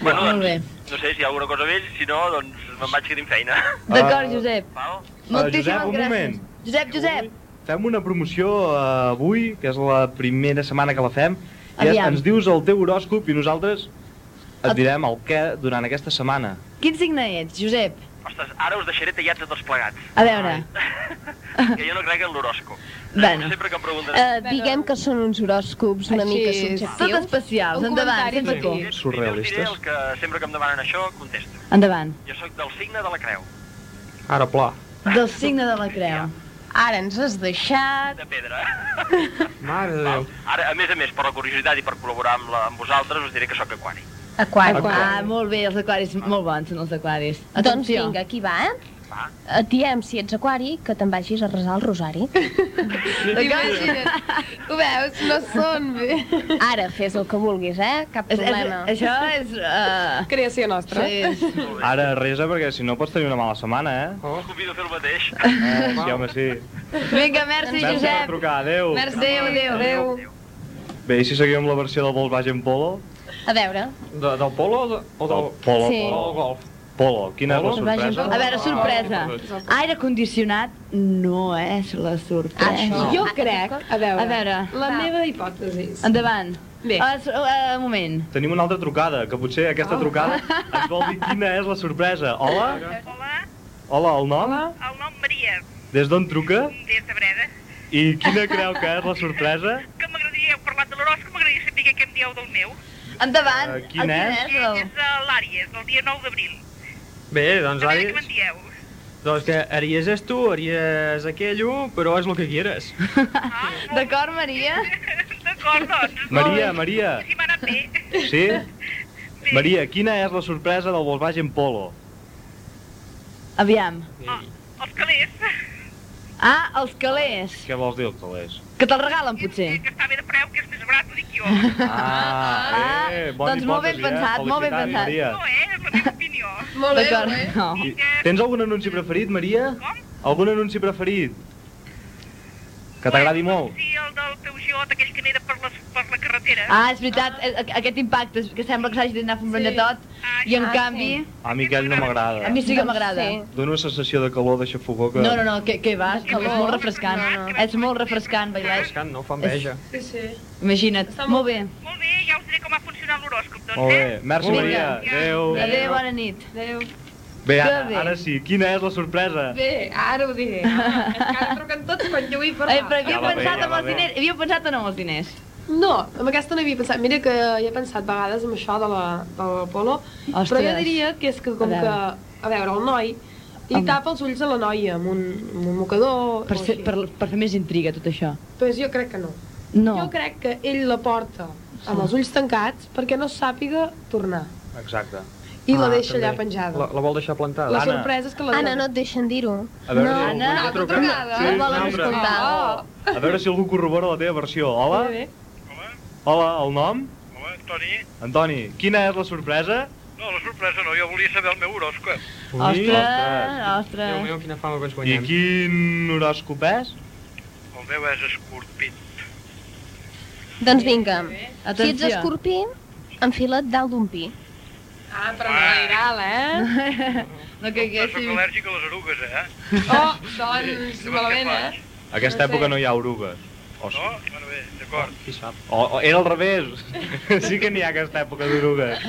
Bueno, Molt bé. doncs, no sé si hi ha alguna cosa més, si no, doncs me'n vaig que tinc feina. D'acord, Ah. Josep. Val? Moltíssimes Josep, un gràcies. moment. Josep, Josep. Fem una promoció eh, avui, que és la primera setmana que la fem, i Aviam. ens dius el teu horòscop i nosaltres et direm el què durant aquesta setmana. Quin signe ets, Josep? Ostres, ara us deixaré tallats a tots plegats. A veure. Que jo no crec en l'horòscop. Bueno. Sempre que em pregunten... Uh, diguem que són uns horòscops una Així, mica tot subjectius. especials. Un Endavant, sense por. petit. Surrealistes. Jo el que sempre que em demanen això, contesto. Endavant. Jo sóc del signe de la creu, Ara, pla. Del signe de la creu. Ara ens has deixat... de pedra. Mare de Déu. Ara, a més a més, per la curiositat i per col·laborar amb, la, amb vosaltres, us diré que sóc aquari. Aquari. Ah, molt bé, els aquaris, molt bons són els aquaris. Doncs Atenció. vinga, aquí va, eh? Et diem, si ets aquari, que te'n vagis a resar el rosari. Imagina't. Ho veus? No són bé. Ara, fes el que vulguis, eh? Cap És- és- problema. això és... Uh... Creació nostra. Sí. Ara resa perquè si no pots tenir una mala setmana, eh? Oh. Convido a fer el mateix. Eh, sí, home, sí. Vinga, merci, Merci per Josep. trucar, adeu. Merci, adéu, adéu. Bé, i si seguim amb la versió del Volkswagen Polo? A veure. De, del polo o, de, o del... Polo, Sí. O Polo. del golf? Polo, quina és la Vagin- sorpresa? A veure, sorpresa. Aire condicionat no és la sorpresa. Això. Jo crec, a veure, A veure. la meva hipòtesi. Endavant. Bé. Uh, uh, moment. Tenim una altra trucada, que potser aquesta Oh. trucada ens vol dir quina és la sorpresa. Hola? Hola, Hola, el nom? el nom Maria, Des d'on truca? des de Breda. I quina creu que és la sorpresa? Que m'agradaria, heu parlat de l'horòscop, m'agradaria saber què em dieu del meu. Endavant. Eh, quin és? És, és uh, l'Àries, del dia 9 d'abril. Bé, doncs A veure què me'n dieu. Doncs que haries és tu, haries aquello, però és el que quieres. D'acord, Maria? D'acord, doncs. Maria, Maria. Si m'ha anat bé. Sí? Maria, quina és la sorpresa del Volkswagen Polo? Aviam. Els calés, Ah, els calés. Què vols dir, els calés? Que te'l regalen, potser. que està bé de preu, que és més barat, ho dic jo. Ah, eh, bona doncs molt ben hipòtesi, eh? pensat, molt ben pensat. Maria. No, eh? Opinió. Molt bé, molt bé. No. Tens algun anunci preferit, Maria? Com? Algun anunci preferit? Que t'agradi molt? Sí, el del Peugeot, aquell que n'era per, les, per la carretera. Ah, és veritat, eh, aquest impacte, que sembla que s'hagi d'anar fent sí. tot, i en Ah, canvi, A mi aquell no m'agrada. a mi sí que m'agrada. Sí. Dóna una sensació de calor, de xafogó que... No, no, no, que, que va, és molt refrescant. És molt refrescant, bailar. Pescant, no fa enveja. Sí, sí. Imagina't. Molt bé. Molt bé, ja us diré com ha funcionat l'horòscop, doncs, Molt bé, eh? merci Vinga. Maria. Adéu. Adéu, bona nit. Adéu. Bé, Que ara, bé. ara sí, quina és la sorpresa? Bé, ara ho diré. Ah, és que ara truquen tots quan jo vull parlar. Eh, però havíeu Ja bé, pensat ja amb va els diners? Havíeu pensat o no amb els diners? No, amb aquesta no hi havia pensat. Mira que hi he pensat vegades amb això de la, del polo, però jo Ostres. diria que és que com A que, a veure, el noi li Home. tapa els ulls a la noia amb un, amb un mocador Per, així. per, per fer més intriga, tot això. Pues jo crec que no. No. Jo crec que ell la porta amb els ulls tancats perquè no sàpiga tornar. Exacte. I la Ah, deixa també. allà penjada. La, la vol deixar plantada. La Anna. sorpresa és que la... Anna, no et deixen dir-ho. A veure, no, si Anna, algú- altra trucada. Sí, no volen escoltar. Oh. A veure si algú corrobora la teva versió. Hola? Bé, bé. Hola, el nom? Home, Toni, Antoni, quina és la sorpresa? no, la sorpresa no, jo volia saber el meu horòscop. Ui, Ostres, Déu ostres. meu, quina fama que ens I guanyem. quin horòscop és? El meu és escorpit. Doncs vinga, si ets Atenció. escorpí, enfila't dalt d'un pi. Ah, però no legal, eh? No que Jo soc haguéssim... al·lèrgic a les erugues, eh? Oh, doncs, malament, eh? A aquesta època no hi ha orugues. O, sí. No? Bueno, d'acord. Qui sap? o, o era al revés. sí que n'hi ha aquesta època d'orugues.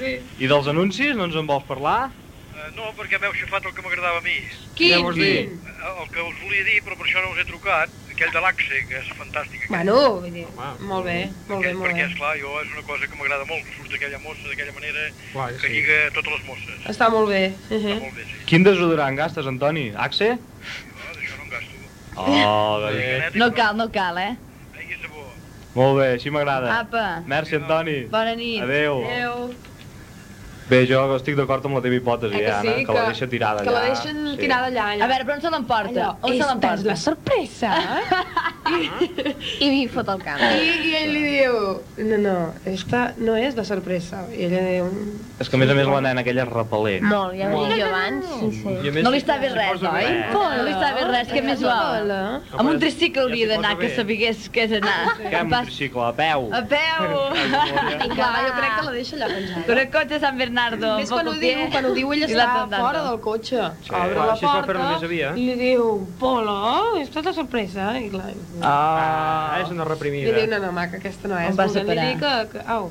Sí. I dels anuncis no ens en vols parlar? Uh, no, perquè m'heu xafat el que m'agradava a mi. Quin? Què vols dir? Eh, El que us volia dir, però per això no us he trucat, aquell de l'Axe, que és fantàstic. aquell. Bueno, vull dir, molt bé, molt bé, molt perquè, bé. esclar, jo és una cosa que m'agrada molt, que surt aquella mossa d'aquella manera Clar, que sí. lliga totes les mosses. Està molt bé. Uh Està -huh. molt bé, sí. Quin desodorant gastes, Antoni? Axe? No, d'això no en gasto. Oh. Genètic, No cal, no cal, eh? Molt bé, així m'agrada. Apa, Merci, Antoni. bona nit. Adéu. Adéu. Bé, jo estic d'acord amb la teva hipòtesi, Eh que Anna, sí, que, la deixa tirada que allà. la deixen tirada allà, allà. A veure, però on se l'emporta? On se esta és l'emporta? la sorpresa. I li fot el camp. I, I ell li diu, no, no, esta no és la sorpresa. I ella diu, És que a més a més la nena aquella és repel·lent. Molt, ja ho dic jo abans. Sí, sí. I No li està bé si res, oi? No li està bé res, què més vol? Amb un tricicle hauria d'anar, que bé. sabigués què és anar. Què, amb un tricicle, a peu? A peu! Clar, jo crec que la deixa allà penjada. El cotxe San Bernardo, Més un quan ho diu, quan ho diu ell està fora del cotxe. Sí, Obre clar, la fer porta havia. i li diu, Polo, és la sorpresa. I clar, Ah, és una li reprimida. diu, no, no, maca, aquesta no és. Em va li separar. que, que au.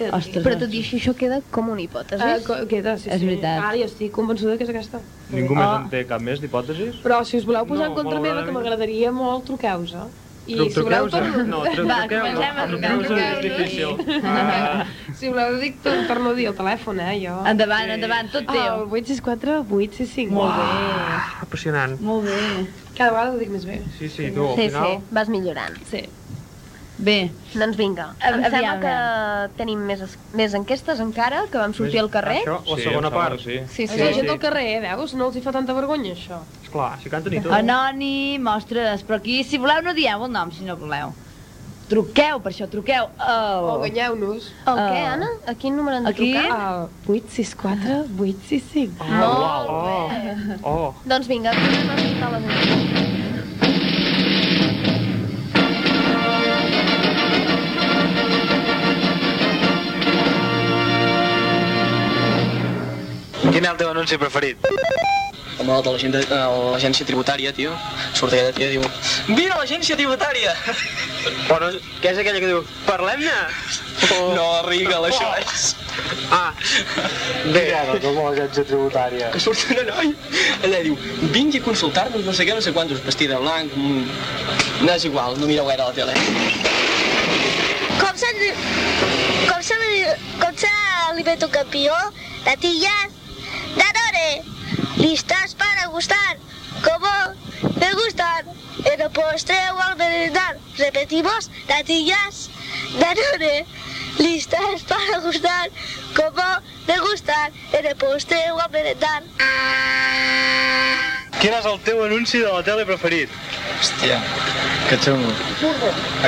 Ostres, Però tot i així això queda com una hipòtesi. Ah, co- queda, sí, És sí. veritat. Ara jo estic convençuda que és aquesta. Ningú més Oh. en té cap més d'hipòtesis? Però si us voleu posar No, en contra meva, que m'agradaria molt, truqueu-vos. Eh? I Truc- si voleu, torno... No, truc- Va, truqueu, no. comencem a trucar, Truqueu-se és difícil. Ah, Si voleu, dic, tor- torno a dir el telèfon, eh, jo. Endavant, endavant, tot Ah, teu. el 864 865. Molt bé, apassionant. molt bé. Cada vegada ho dic més bé. Sí, sí, tu, al Sí, final... sí, vas millorant. Sí. Bé. Doncs vinga, A- em sembla aviam, que tenim més, es- més enquestes encara, que vam sortir al carrer. Això, la segona part. Sí. Sí, sí, la gent del carrer, eh, veus? No els hi fa tanta vergonya, això. Esclar, si canten i tot. Anònim, ostres, però aquí, si voleu, no dieu el nom, si no voleu. Truqueu, per això, truqueu. Oh. O enganyeu-nos. El què, Oh. Anna? A quin número hem de Aquí? trucar? Al 864 865. Oh, oh, oh. Doncs vinga, tornem a escoltar les enquestes. Quin és el teu anunci preferit? Home, el de l'agència- eh, tributària, tio. Surt aquella tia i diu... Vine a l'agència tributària! Bueno, què és aquella que diu, parlem-ne? Oh. No, Regal, això és... Ah, bé. Ja, com l'agència tributària. Que surt una noia, allà diu, vingui a consultar-nos, no sé què, no sé quantos, vestida de blanc... mm, No és igual, no mireu gaire la tele. Com se com se com se alimenta un campió? Natillas, Danone, listas para gustar, como me gustan, en el postre o al merendar. Repetimos, natillas, Danone, listas para gustar, como me gustan, en el postre o al merendar. Quin és el teu anunci de la tele preferit? Hòstia, que xungo.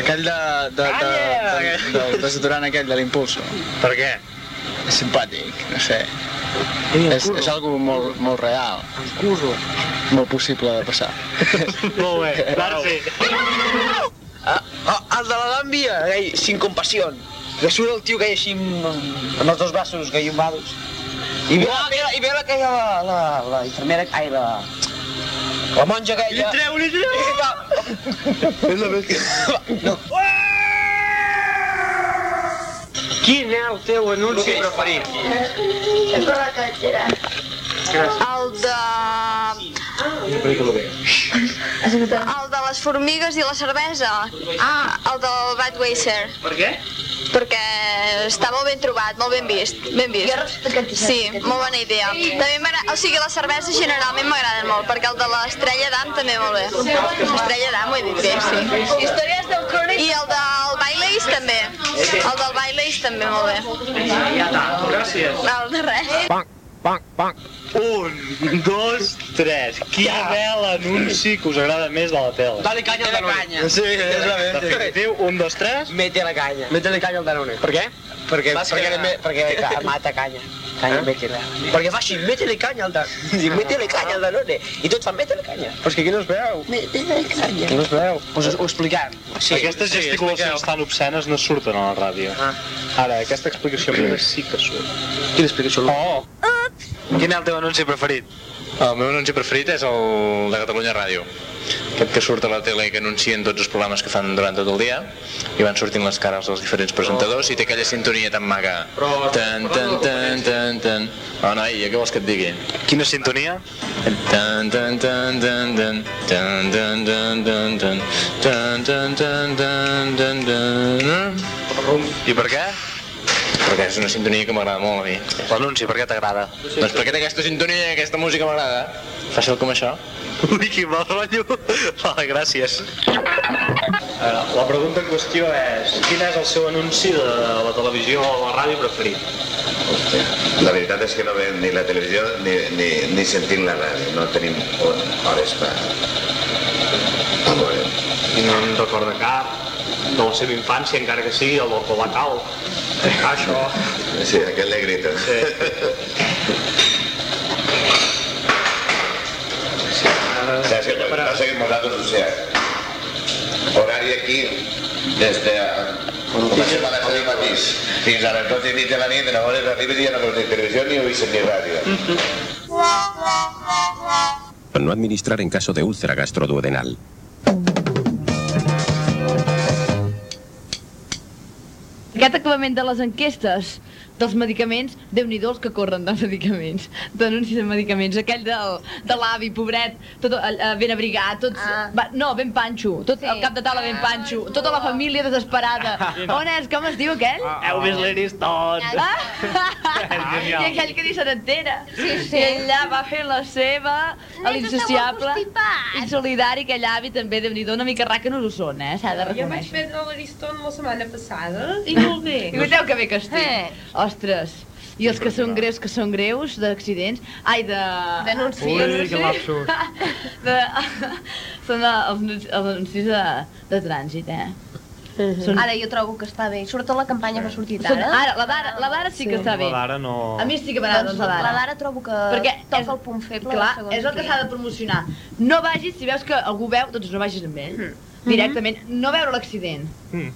Aquell de, de, de, de, de, de desodorant aquell de l'impulso. Per què? És simpàtic, no sé. És, és algo molt, molt real. Cuso. Molt possible de passar. Molt bé, Darcy. Ah, ah, el de la Gàmbia, aquell, sin compasión. Que surt el tio que hi així amb, amb els dos braços gallombados. I ve, ve, i ve la que hi ha la, la, la infermera, ai, la... La monja aquella... Li treu, li treu! És la més No. Quem é o teu anúncio preferito? Agora quero tirar. Ao da... carretera. El de... El de les formigues i la cervesa. Ah, el del Budweiser. Per què? Perquè està molt ben trobat, molt ben vist. Ben vist. Sí, molt bona idea. També m'agrada, o sigui, les cerveses generalment m'agraden molt, perquè el de l'estrella d'am també molt bé. Estrella d'am ho he dit bé, sí. Històries del cònic. I el del Baileys també. El del Baileys també molt bé. Ja està, gràcies. El de res. Panc, panc, panc. Un, dos, tres. Quin és l'anunci que us agrada més de la tele? Dale caña al Danone. Sí, exactament. Definitiu, un, dos, tres. Mete la caña. Métele caña al Danone. Per què? Perquè, perquè, me, perquè mata canya. Canya, eh? métele. Perquè fa així, métele canya al Danone. Diu, métele canya al Danone. I tots fan, métele canya. Però és que aquí no es veu. Métele canya. No es veu. Us ho expliquem. Sí, Aquestes gesticulacions tan obscenes no surten a la ràdio. Ah. Ara, aquesta explicació meva sí que surt. Quina explicació? Oh! Quin és el teu anunci preferit? El meu anunci preferit és el de Catalunya Ràdio. Aquest que surt a la tele i que anuncien tots els programes que fan durant tot el dia i van sortint les cares dels diferents presentadors i té aquella sintonia tan maca. Tan, tan, tan, tan, tan. Oh, noi, què vols que et digui? Quina sintonia? Tan, tan, tan, tan, tan, tan, tan, tan, tan, tan, tan, tan, tan, tan, tan, tan. I per què? Perquè és una sintonia que m'agrada molt a mi. L'anunci, per què t'agrada? Doncs perquè té aquesta sintonia i aquesta música m'agrada. Fàcil com això. Ui, quin mal rotllo. Vale, gràcies. Ara, la pregunta en qüestió és quin és el seu anunci de la televisió o la ràdio preferit? La veritat és que no veiem ni la televisió ni, ni, ni sentim la ràdio. No tenim hores per... veure. I no em recorda cap de la seva infància, encara que sigui el del Colacau. Això. Sí, aquell de gritos. O sea, que pasa que nosaltres, o sea, horari aquí des de... Comencem a les 10 del matí fins a les 12 i mitja de la nit, de 9 hores arribes i ja no veus ni televisió ni oís ni ràdio. No administrar en caso de úlcera gastroduodenal. Aquest acabament de les enquestes dels medicaments, déu nhi els que corren de medicaments, d'anuncis de medicaments, aquell del, de l'avi, pobret, tot eh, eh, ben abrigat, tots... Ah. Va, no, ben panxo, tot sí. el cap de taula ben panxo, tota la família desesperada. On és? Com es diu aquell? Heu vist l'Aristot? Ah. És I aquell que ni se n'entera. Sí, sí. I allà va fer la seva, a Nens, l'insociable, insolidari, que allà avi també, déu nhi una mica ràcanos ho són, eh? S'ha de Jo vaig reconèixer. veure l'Ariston la setmana passada i molt bé. I veieu que bé que estic. Eh. Ostres. I els que són greus, que són greus, d'accidents... Ai, de... D'anuncis. Ui, que lapsus. de... són de, els, els anuncis de, de trànsit, eh? Són... Ara jo trobo que està bé. Sobretot la campanya que ha sortit Són, ara. ara, la d'ara, la d'ara sí que està bé. La d'ara no... A mi sí que m'agrada Doncs doncs, la d'ara. la d'ara trobo que Perquè toca és- el punt feble. Clar, és el que s'ha de promocionar. No vagis, si veus que algú veu, doncs no vagis amb ell. Mhm. Directament. No veure l'accident. Mm.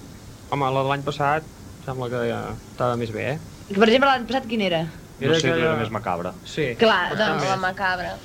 Home, la de l'any passat sembla que ja estava més bé, eh? Que, Per exemple, l'any passat quin era? No sé, aquella- era més macabra. Sí. Clar, doncs- La macabra.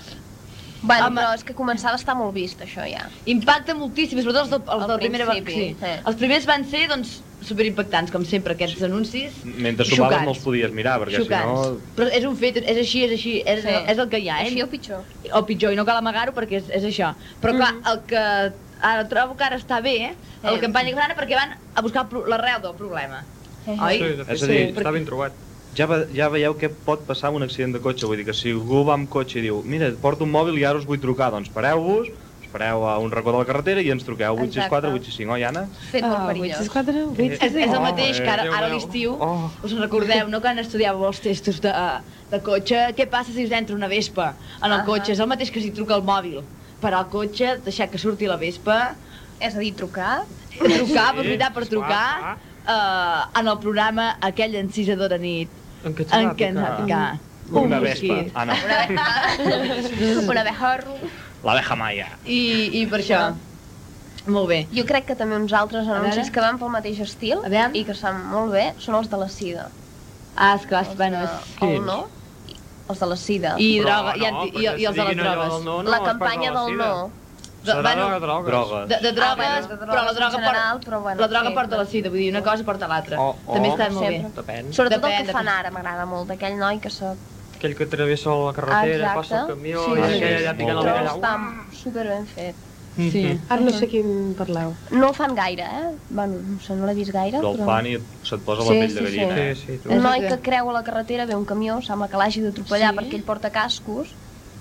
Bueno, Home. però és que començava a estar molt vist, això, ja. Impacta moltíssim, sobretot els, de, els de la primera sí. sí. Els primers van ser, doncs, superimpactants, com sempre, aquests anuncis. Mentre sopaves no els podies mirar, perquè si Xocants. no... Però és un fet, és així, és així, és, Sí. és el que hi ha, eh? Així o pitjor. O pitjor, i no cal amagar-ho perquè és, és això. Però clar, Mhm. el que ara trobo que ara està bé, eh? La Eh. campanya que fan perquè van a buscar el l'arrel del problema. Eh. Oi? Sí, de fet, És a dir, sí, està ben trobat. Ja, ve, ja veieu què pot passar amb un accident de cotxe. Vull dir que si algú va amb cotxe i diu mira, porto un mòbil i ara us vull trucar, doncs pareu-vos, espereu a un racó de la carretera i ens truqueu 864 865, oi, Anna? Fet molt perillós. 864, És, és el Oh, mateix que ara, eh, ara a l'estiu. Oh. us recordeu, no, quan estudiàveu els testos de, de cotxe, què passa si us entra una vespa en el Ahà. cotxe? És el mateix que si truca el mòbil. Parar el cotxe, deixar que surti la vespa, És a dir, trucar. trucar, Sí, aprofitar per esclar, trucar, eh, en el programa aquell encisador de nit, En què ens va en què ens va tocar? tocar. Una Un vespa. Ah, no. Una abejorro. L'abeja maia. I, I per això, molt bé. Jo crec que també uns altres anuncis que van pel mateix estil i que estan molt bé són els de la sida. Ah, esclar, Els bueno, és... el no, i- els de la sida. I droga, i, no, anti, i, perquè i els de les drogues. no, no, la és campanya del no. De- Serà bueno, de drogues. Drogues. De, de drogues, Ah, bueno, de però la droga en general, però bueno, la droga sí, porta la sida, vull dir, una cosa porta l'altra. O- També o- està molt bé. sempre. Depèn. Sobretot Depèn, el que fan depèn. ara m'agrada molt, d'aquell noi que se... Aquell que travessa la carretera, Ah, passa el exacte. camió, Sí, i sí, aquell sí. allà picant bé. Però vella. està super ben fet. Sí. Ara no sé quin parleu. No el fan gaire, eh? Bueno, no sé, no l'he vist gaire, Però el però... fan i se't posa la Sí, pell de sí, gallina. sí. eh? Sí, sí. Un noi que que- creua la carretera, ve un camió, sembla que l'hagi d'atropellar Sí? perquè ell porta cascos,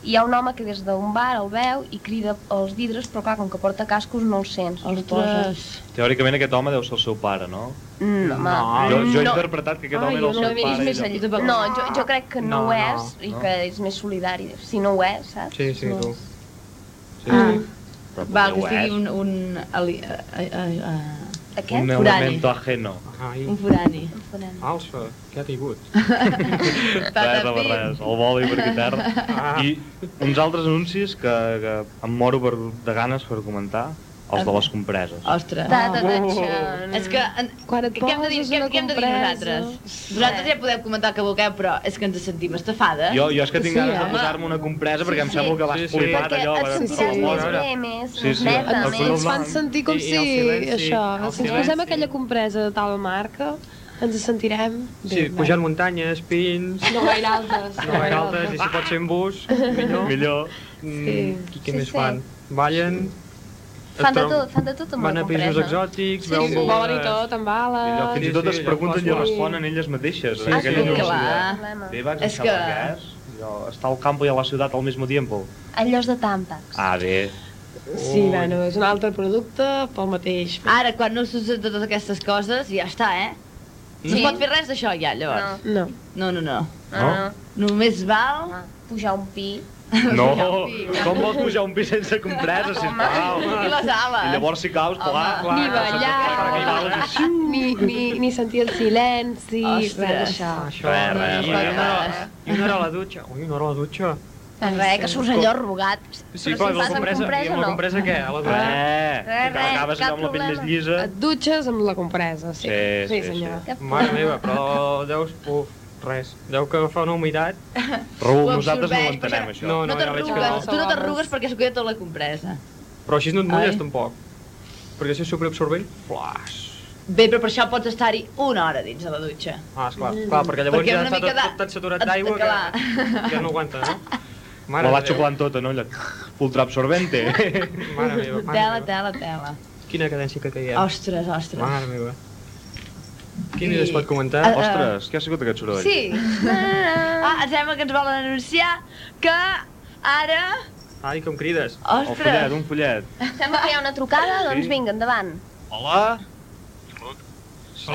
hi ha un home que des d'un bar el veu i crida els vidres, però clar, com que porta cascos no els sents, els. Ostres. Teòricament aquest home deu ser el seu pare, no? No, home, Jo, jo he no. interpretat que aquest Ai, home era el seu No pare. més tampoc. No, jo, jo crec que no, No, ho és no, i no. que és més solidari. Si no ho és, saps? Sí, sí, no. tu. Sí, Ah. sí. Però Va, potser que sigui un... un, ali, a, a, a, Aquest? Un elemento ajeno. Ai, un forani. Un forani. alça, què ha caigut? Res, home, res. El boli per aquí terra. Ah. I uns altres anuncis que, que em moro per, de ganes per comentar. Els de les compreses. Ostres. Oh. És que, en, Quan et què hem de dir, què, què hem de dir nosaltres? Vosaltres ja podeu comentar que vulgueu, però és que ens sentim estafades. Jo, jo és que tinc Sí, ganes de home. posar-me una compresa perquè em Sí, sí. sembla que vas Sí, sí. flipat Perquè allò. et per- sentiràs més bé, més, Sí, sí, neta, Ens, ens fan sentir com si, això, si ens posem aquella compresa de tal marca, ens sentirem Sí, bé. pujant muntanyes, pins, No gaire altes. no gaire altes, i si pot ser en bus, millor. Millor. Mm, Sí. I què Sí, més sí. fan? Ballen, Fan de tot, fan de tot amb van a països exòtics, Sí, veuen sí. Volen i tot, amb I allò, bales. fins i Sí, tot sí, es pregunten i responen elles mateixes. Sí, eh, Ah, aquell sí, anunci clar. de- Bé, vaig És que-. Jo, està al campo i a la ciutat al mismo tiempo. Allòs de tàmpacs. Ah, bé. Sí, bueno, és un altre producte pel mateix. Ara, quan no s'usen totes aquestes coses, ja està, eh? No Sí. es pot fer res d'això ja, llavors. No. No, no, no. Ah, Només val... no. Pujar un pi. No, com vols pujar un pis sense compresa, sisplau? I les ales. I llavors si caus, clar, clar. Ni ballar, ni, ni, ni sentir el silenci, Ostres. res d'això. Això, Res, res, i, res. una hora, I una hora a la dutxa. Ui, una hora a la dutxa. Res, que surts allò arrugat. Sí, Però clar, si la compresa, i compresa, amb la no. compresa què? A la dutxa? Res, Res, que res, acabes cap allò amb la pell més llisa. Et dutxes amb la compresa, sí. Sí, sí, senyor. Cap Mare meva, però deus... Uf, res. Deu que fa una humitat. Raül, nosaltres no ho entenem, això. No, No no, ja veig que no. tu no t'arrugues perquè s'ho queda tota la compresa. Però així no et mulles Ai. tampoc. Perquè si és superabsorbent, flash. Bé, però per això pots estar-hi una hora dins de la dutxa. Ah, esclar, clar, perquè llavors Perquè ja està tot, tot saturat d'aigua que, que no aguanta, no? Mare la va xuclant tota, no? Allò, ultra absorbente. Mare meva, mare Tela, meva. tela, tela. Quina cadència que caiem. Ostres, ostres. Mare meva. Quin I... es pot comentar? Ah, ah. Ostres, què ha sigut aquest soroll? Sí. Ah, em sembla que ens volen anunciar que ara... Ai, com crides. Ostres. Un follet, un follet. Sembla que hi ha una trucada, doncs vinga, endavant. Hola. Salut.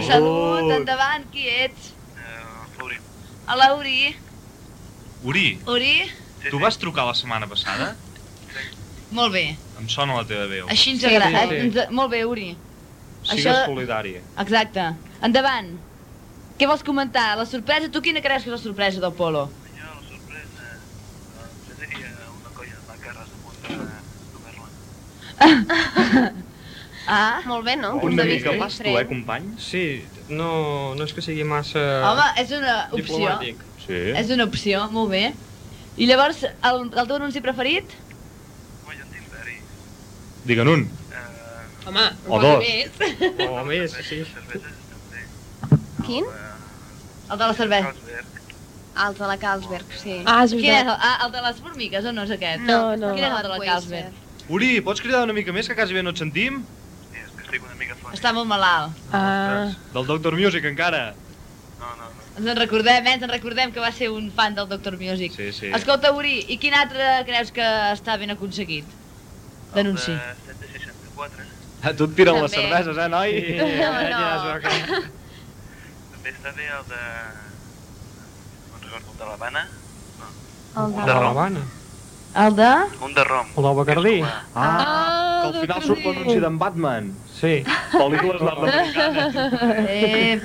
Salut, endavant, qui ets? Uri. Hola, Uri. Uri, Uri? tu vas trucar la setmana passada? Molt bé. Em sona la teva veu. Així ens Sí, agrada. sí, sí. Molt bé, Uri. Sigues solidari. Exacte. Endavant. Què vols comentar? La sorpresa? Tu quina creus que és la sorpresa del Polo? Ah, molt bé, no? Un Una mica pas tu, eh, company? Sí, no, no és que sigui massa... Home, és una opció. Diplomàtic. Sí. És una opció, molt bé. I llavors, el, el teu anunci preferit? Digue'n un. Home, O dos. més. O més, sí. Quin? El de la cervesa. Els de la Carlsberg, sí. Ah, és Quin és? veritat. El, ah, el de les formigues o no és aquest? No, no. Quin és el de la Carlsberg? Uri, pots cridar una mica més, que quasi bé no et sentim? Està molt malalt. Ah. Del Doctor Music, encara. Ens en recordem, eh? Ens en recordem que va ser un fan del Dr. Music. Sí, sí. Escolta, Uri, i quin altre creus que està ben aconseguit? D'anunci. A tu et tiren les cerveses, eh, noi? Sí, No, ja, no. ja es veu que... També està bé el de... No recordo, el de l'Havana? El De l'Havana. El de? Un de rom. El del Bacardí. Ah, que al final surt l'anunci d'en Batman. Sí. Pel·lícules nord-americanes. Eh,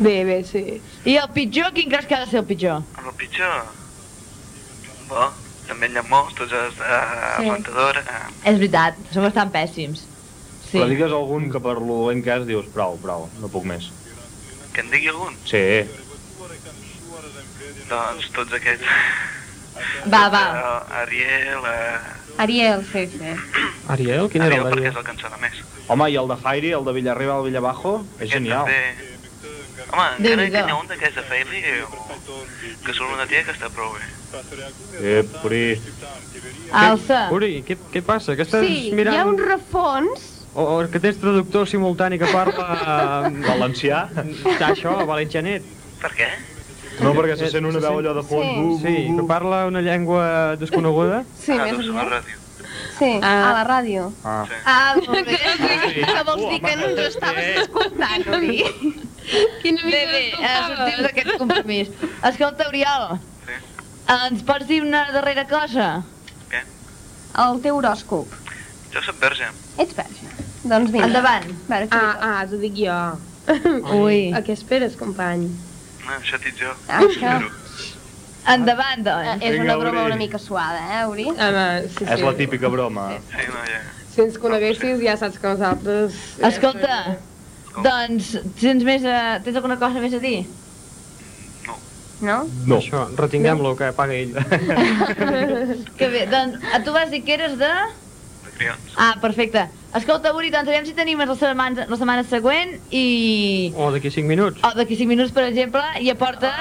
Bé, bé, sí. I el pitjor, quin creus que ha de ser el pitjor? El pitjor... Bo, també molts, tots els de Sí. rentador. Eh, És veritat, som bastant pèssims. Sí. Però digues algun que per lo dolent que és dius, prou, prou, no puc més. Que en digui algun? Sí. Doncs tots aquests. Va, va. Eh, Ariel, eh, Ariel, sí, sí. Ariel? Quin era Ariel el perquè és el que sona més. Home, i el de Jairi, el de Villarriba al Villabajo, és genial. També... Home, encara n'hi ha un d'aquests de Fairley que surt una tia que està prou bé. Ep, Uri. Alça. Uri, què, què passa? Que estàs Sí, mirant... hi ha un refons... O, o que tens traductor simultani que parla... Valencià? Això, valencianet. Per què? No, perquè se sent una veu allò de fons. Sí. bu, bu, Sí, que bu. parla una llengua desconeguda. Sí, ah, més doncs a la ràdio. Sí, Ah. a la ràdio. Ah. Ah, molt bé. Que vols dir que no ens estaves escoltant, Uri? Quina Bé, bé, eh, sortim d'aquest compromís. Escolta, Oriol, Sí. ens pots dir una darrera cosa? Què? El teu horòscop. Jo soc verge. Ets verge. Doncs vinga. Endavant. Veure, Ah, ah, t'ho dic jo. Ui. A què esperes, company? No, això t'he dit jo. Ah, això. Endavant, Eh, doncs. És una Vinga, broma Uri. una mica suada, eh, Uri? Home, sí, sí. És la típica broma. Sí, no, ja. Si ens coneguessis ja saps que nosaltres... Escolta, doncs, tens, més a... tens alguna cosa més a dir? No? No. Això, retinguem-lo, que paga ell. Que bé, doncs, a tu vas dir que eres de... Crions. Ah, perfecte. Escolta, Uri, doncs aviam si tenim la setmana, la setmana següent i... O d'aquí 5 minuts. O d'aquí 5 minuts, per exemple, i aportes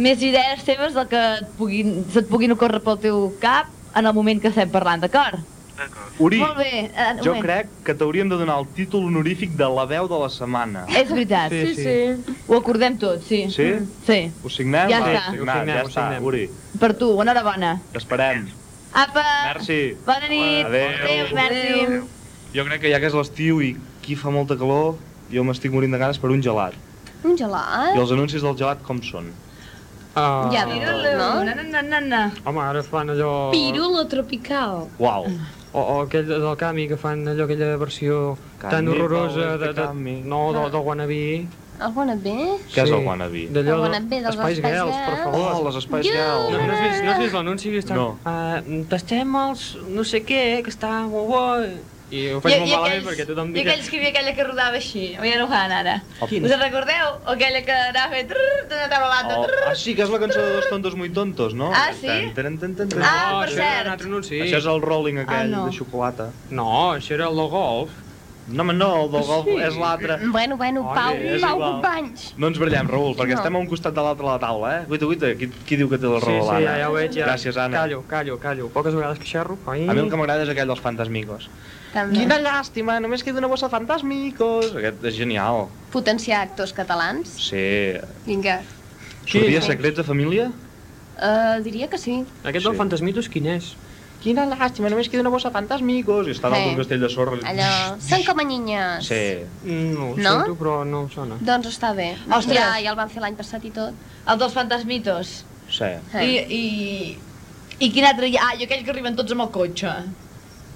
més idees teves del que et puguin, se't puguin ocórrer pel teu cap en el moment que estem parlant, d'acord? D'acord. Uri, Molt bé. eh, un jo moment. crec que t'hauríem de donar el títol honorífic de la veu de la setmana. És veritat. Sí, sí. Ho acordem tots, sí. Sí? Sí. Ho signem? Ja Va, està. Signat, Ho signem, ja ho està, signem. Uri. Per tu, enhorabona. T'esperem. Apa! Merci. Bona nit. Adéu. merci. Jo crec que ja que és l'estiu i aquí fa molta calor, jo m'estic morint de ganes per un gelat. Un gelat? I els anuncis del gelat com són? Uh, Ja de tot, no? Na, na, na, na, na. Home, ara fan allò... Pirulo tropical. Uau. O, o aquell del Cami, que fan allò, aquella versió tan horrorosa de, de, Cami. no, del, del wannabe. El wannabe? Què és el wannabe? D'allò El de- wannabe dels Spice Spice Girls, per favor. Oh, les Spice No, Girls. no has vist, no has vist l'anunci? que Està, No. Uh, tastem els no sé què, que està molt bo. I ho faig I, molt i, malament aquells, perquè tothom I diu aquells que hi havia aquella que rodava així, ja no ho fan ara. Quins? Us en recordeu? O aquella que anava fent trrr, d'una taula a l'altra. Oh, ah, sí, que és la cançó de Dos tontos muy tontos, no? Ah, sí? Tan, tan, tan, tan, tan. Ah, per cert. Això és el rolling aquell Ah, no. de xocolata. No, això era el del golf. No, home, no, el del golf Sí. és l'altre. Bueno, bueno, Pau, és Pau. Companys. No ens barallem, Raül, perquè No. estem a un costat de l'altre de la taula, eh? Guita, guita, qui, qui diu que té la Sí, raó, sí, l'Anna? ja, ja ho veig, ja. Gràcies, Anna. Callo, callo, callo. Poques vegades que xerro. Ai. A mi el que m'agrada és aquell dels fantasmicos. També. Quina llàstima, només queda una bossa de fantasmicos. Aquest és genial. Potenciar actors catalans. Sí. Vinga. Sortia Sí. Secrets de Família? Uh, diria que sí. Aquest del Fantasmitos quin és? Quina llàstima, només queda una bossa de fantasmicos. I està dalt Sí. d'un castell de sorra. Allò... Són com a niñes. Sí. No, ho No? sento, però no em sona. Doncs està bé. Ostres. Ja, ja el van fer l'any passat i tot. El dels fantasmitos. Sí. I, i, I quin altre hi ha? Ah, i aquells que arriben tots amb el cotxe.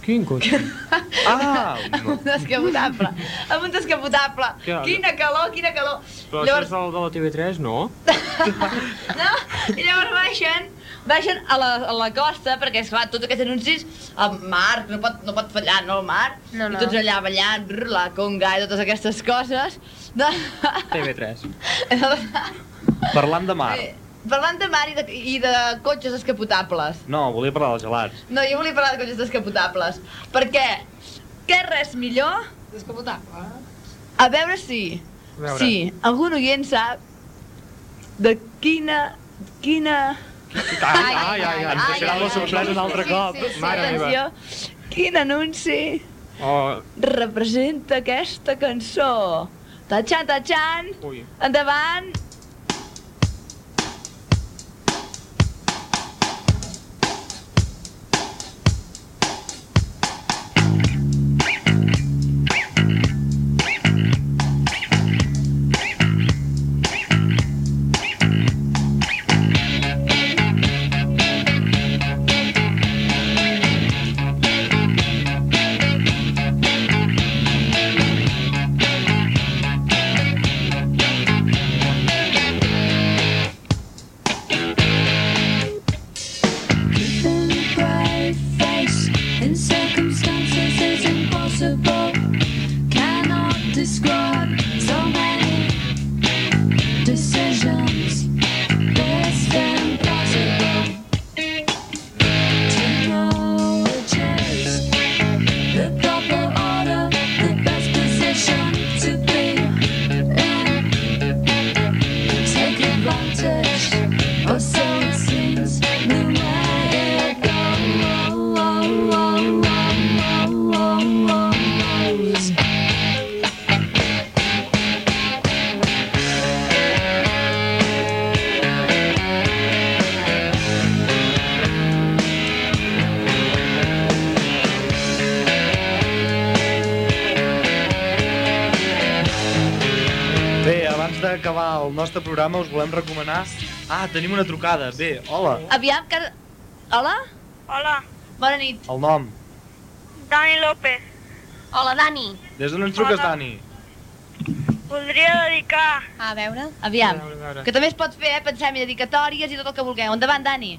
Quin cotxe? Ah! Amb un descapotable. Amb un descapotable. Quina calor, quina calor. Però Llavors, això és del de la TV3, no? no? I llavors baixen, baixen a la, a la costa, perquè, esclar, tots aquests anuncis, el mar, no pot, no pot fallar, no, el mar, No, no. i tots allà ballant, brr, la conga i totes aquestes coses. De... TV3. Parlant de mar. Eh, Parlant de mar i de, i de cotxes escapotables. No, volia parlar dels gelats. No, jo volia parlar de cotxes descapotables. Perquè, què res millor? Descapotable. A veure si, A veure. si algun oient sap de quina, quina... Ai, ai, ai, ens deixarà la sorpresa un altre cop. Mare meva. Quin anunci Oh, representa aquesta cançó? Tachan, tachan, ui. endavant. Programa us volem recomanar... Ah, tenim una trucada. Bé, hola. Aviam, que... Hola? Hola, Bona nit. El nom. Dani López. Hola, Dani. Des d'on ens truques, Hola. Dani? Voldria dedicar... A veure. Aviam, A veure, a veure. que també es pot fer, eh? Pensem i dedicatòries i tot el que vulgueu. Endavant, Dani.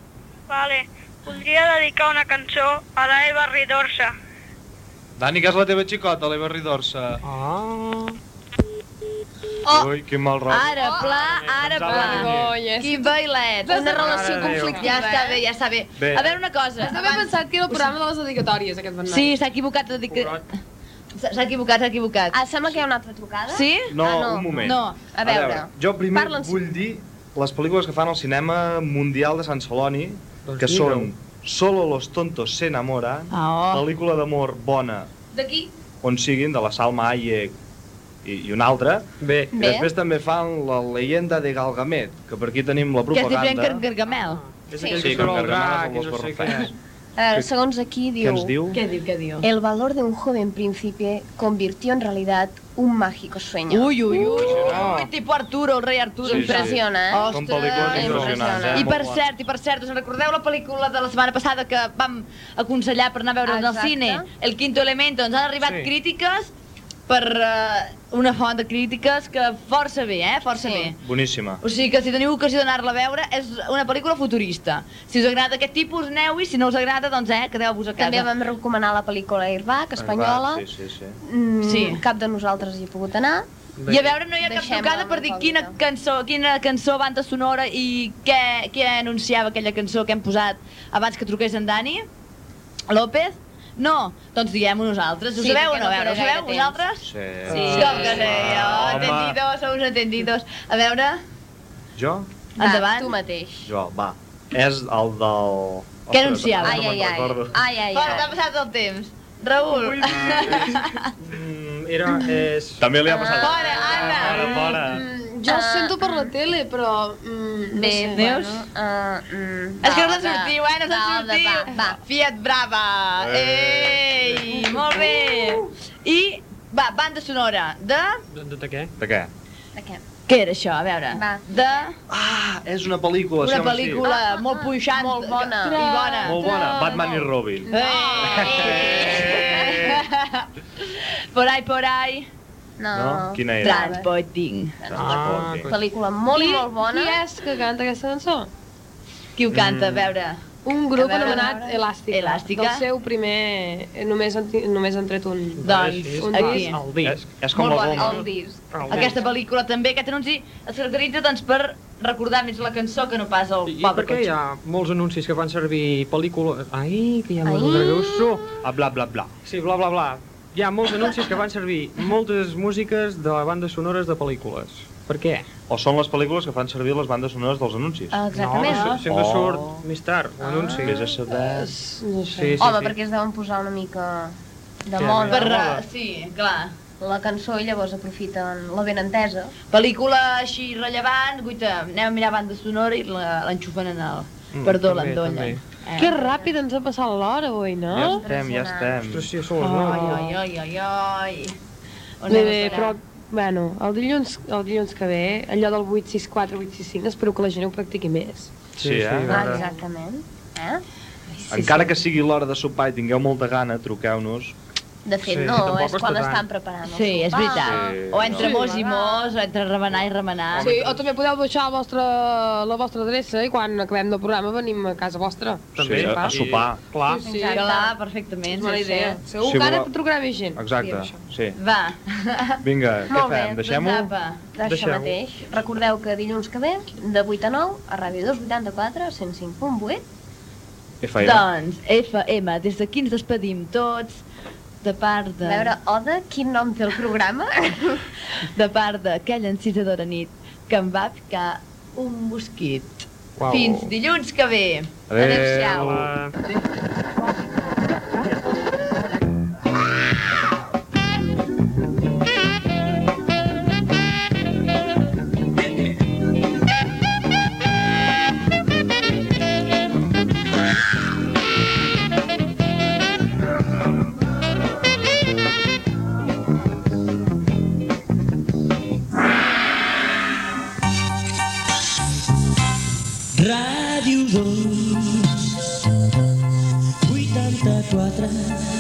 Vale, voldria dedicar una cançó a l'Eva Ridorsa. Dani, que és la teva xicota, l'Eva Ridorsa. Ah. Oh, Ui, quin mal rotllo. ara pla, ara pla. Vergonya. Quin bailet. Una relació conflictiva, Ja està eh? bé, ja està bé. Bé. A veure una cosa. Estava pensat que era el programa de les dedicatòries, aquest Bernat. Sí, s'ha equivocat de dir que... S'ha equivocat, s'ha equivocat. Ah, sembla que hi ha una altra trucada. Sí? No, Ah, no. un moment. No. A veure. jo primer Parla'ns. vull dir les pel·lícules que fan al cinema mundial de Sant Celoni, Doncs que són Solo los tontos se enamoran, Ah, oh. pel·lícula d'amor bona, D'aquí? on siguin, de la Salma Hayek i, i una altra. Bé. I Bé. després també fan la leyenda de Galgamet, que per aquí tenim la Que és diferent propaganda. que Gargamel. És Sí. aquell Sí, que com surt el drac els no sé què. Que- segons aquí diu... ens diu? Què diu, què diu? El valor de un joven príncipe convirtió en realidad un mágico sueño. Ui, ui, ui. Ah. Ui, tipo Arturo, el rei Arturo. Sí, sí. Impressiona, eh? Són pel·lícules impressionants, eh? I per Molt cert, i per cert, us recordeu la pel·lícula de la setmana passada que vam aconsellar per anar a veure al cine? El quinto elemento. Ens han arribat Sí. crítiques per uh, una font de crítiques que força bé, eh? Força Sí. bé. Boníssima. O sigui que si teniu ocasió d'anar-la a veure, és una pel·lícula futurista. Si us agrada aquest tipus, aneu-hi. Si no us agrada, doncs, eh, quedeu-vos a casa. També vam recomanar la pel·lícula Airbag, espanyola. Sí, sí, sí. Mm, Sí. Cap de nosaltres hi ha pogut anar. I a veure, no hi ha cap trucada amb per dir quina cançó, quina cançó, banda sonora i què, què anunciava aquella cançó que hem posat abans que truqués en Dani López. No, doncs diguem-ho nosaltres. Us Sí, sabeu o no? A veure, us sabeu vosaltres? Sí. Sí. Com que sí, oh, Home. atendidos, sou uns atendidos. A veure, Jo? endavant. tu mateix. Jo, va. És el del... Què anunciava? Ai, ai, ai. Ai, ai, Bueno, ai. t'ha passat el temps. Raül. Mm, Era, és... També li ha passat. Fora, Anna. Fora, fora. Jo el sento per la tele, però... Mm, Bé, no sé. veus? Uh, mm, És que no va, se'n sortiu, eh? No se'n va, sortiu. Va, va. Fiat Brava. Ei, molt bé. I, va, banda sonora de... De, de, de què? De què? De què? Què era això? A veure. Va. De Ah, és una pel·lícula, una sí, home, pel·lícula molt puixant. Molt bona. I bona. Molt bona, Batman i Robin. Por ahí, por ahí. No. No? Quina era? Transporting. Ah, Pel·lícula molt i molt bona. Qui és que canta aquesta cançó? Qui ho canta? A Mm. veure. Un grup A veure, anomenat a. Elàstica. Elàstica. Del seu primer... Només només han tret un... Doncs, un aquí. disc. El disc. És, és com Molt la bona. goma. El disc. Aquesta pel·lícula també, aquest anunci, es caracteritza doncs, per recordar més la cançó que no pas el I, i poble per què hi ha molts anuncis que fan servir pel·lícules... Ai, que hi ha molt dragoso. Ah, bla, bla, bla. Sí, bla, bla, bla. Hi ha molts anuncis que fan servir moltes músiques de bandes sonores de pel·lícules. Per què? O són les pel·lícules que fan servir les bandes sonores dels anuncis. Exactament, no? no? se- Sempre Oh. surt més tard, l'anunci. Vés a saber... No sé. Sí, sí, Home, sí. perquè es deuen posar una mica de Què, moda Per, sí, clar. la cançó i llavors aprofiten la ben entesa. Pel·lícula així rellevant, guita, anem a mirar banda sonora i la- l'enxufen en el... Mm, Perdó, l'endolla. Eh. Que ràpid ens ha passat l'hora avui, no? Ja estem, ja estem. Ostres, sí, són les nou. Ai, ai, ai, ai, ai. Bé, bé, però, bueno, el dilluns, el dilluns que ve, allò del 864, 865, espero que la gent ho practiqui més. Sí, Sí, eh? sí, Ah, exactament. Eh? Encara que sigui l'hora de sopar i tingueu molta gana, truqueu-nos. De fet, Sí, no, és quan tant. estan preparant el Sí, és veritat. Sí, O entre no. mos i mos, o entre remenar i remenar. Sí, o també podeu deixar la vostra, la vostra adreça i quan acabem el programa venim a casa vostra. També, Sí, a, a i- sopar. Clar. Sí, sí. Sí, clar, perfectament. És bona sí, sí. idea. Segur Si que ara trucarà més gent. Exacte, això. sí. Va. Vinga, què fem? Deixem-ho? Doncs apa. D'això Deixeu-ho. mateix. Recordeu que dilluns que ve, de 8 a 9, a Ràdio 284, 105.8. FM. Doncs, FM, des d'aquí ens despedim tots, de part de... A veure, Oda, quin nom té el programa? de part d'aquella encisadora nit que em va picar un mosquit. Uau. Fins dilluns que ve. Adéu-siau. Uh, heaven.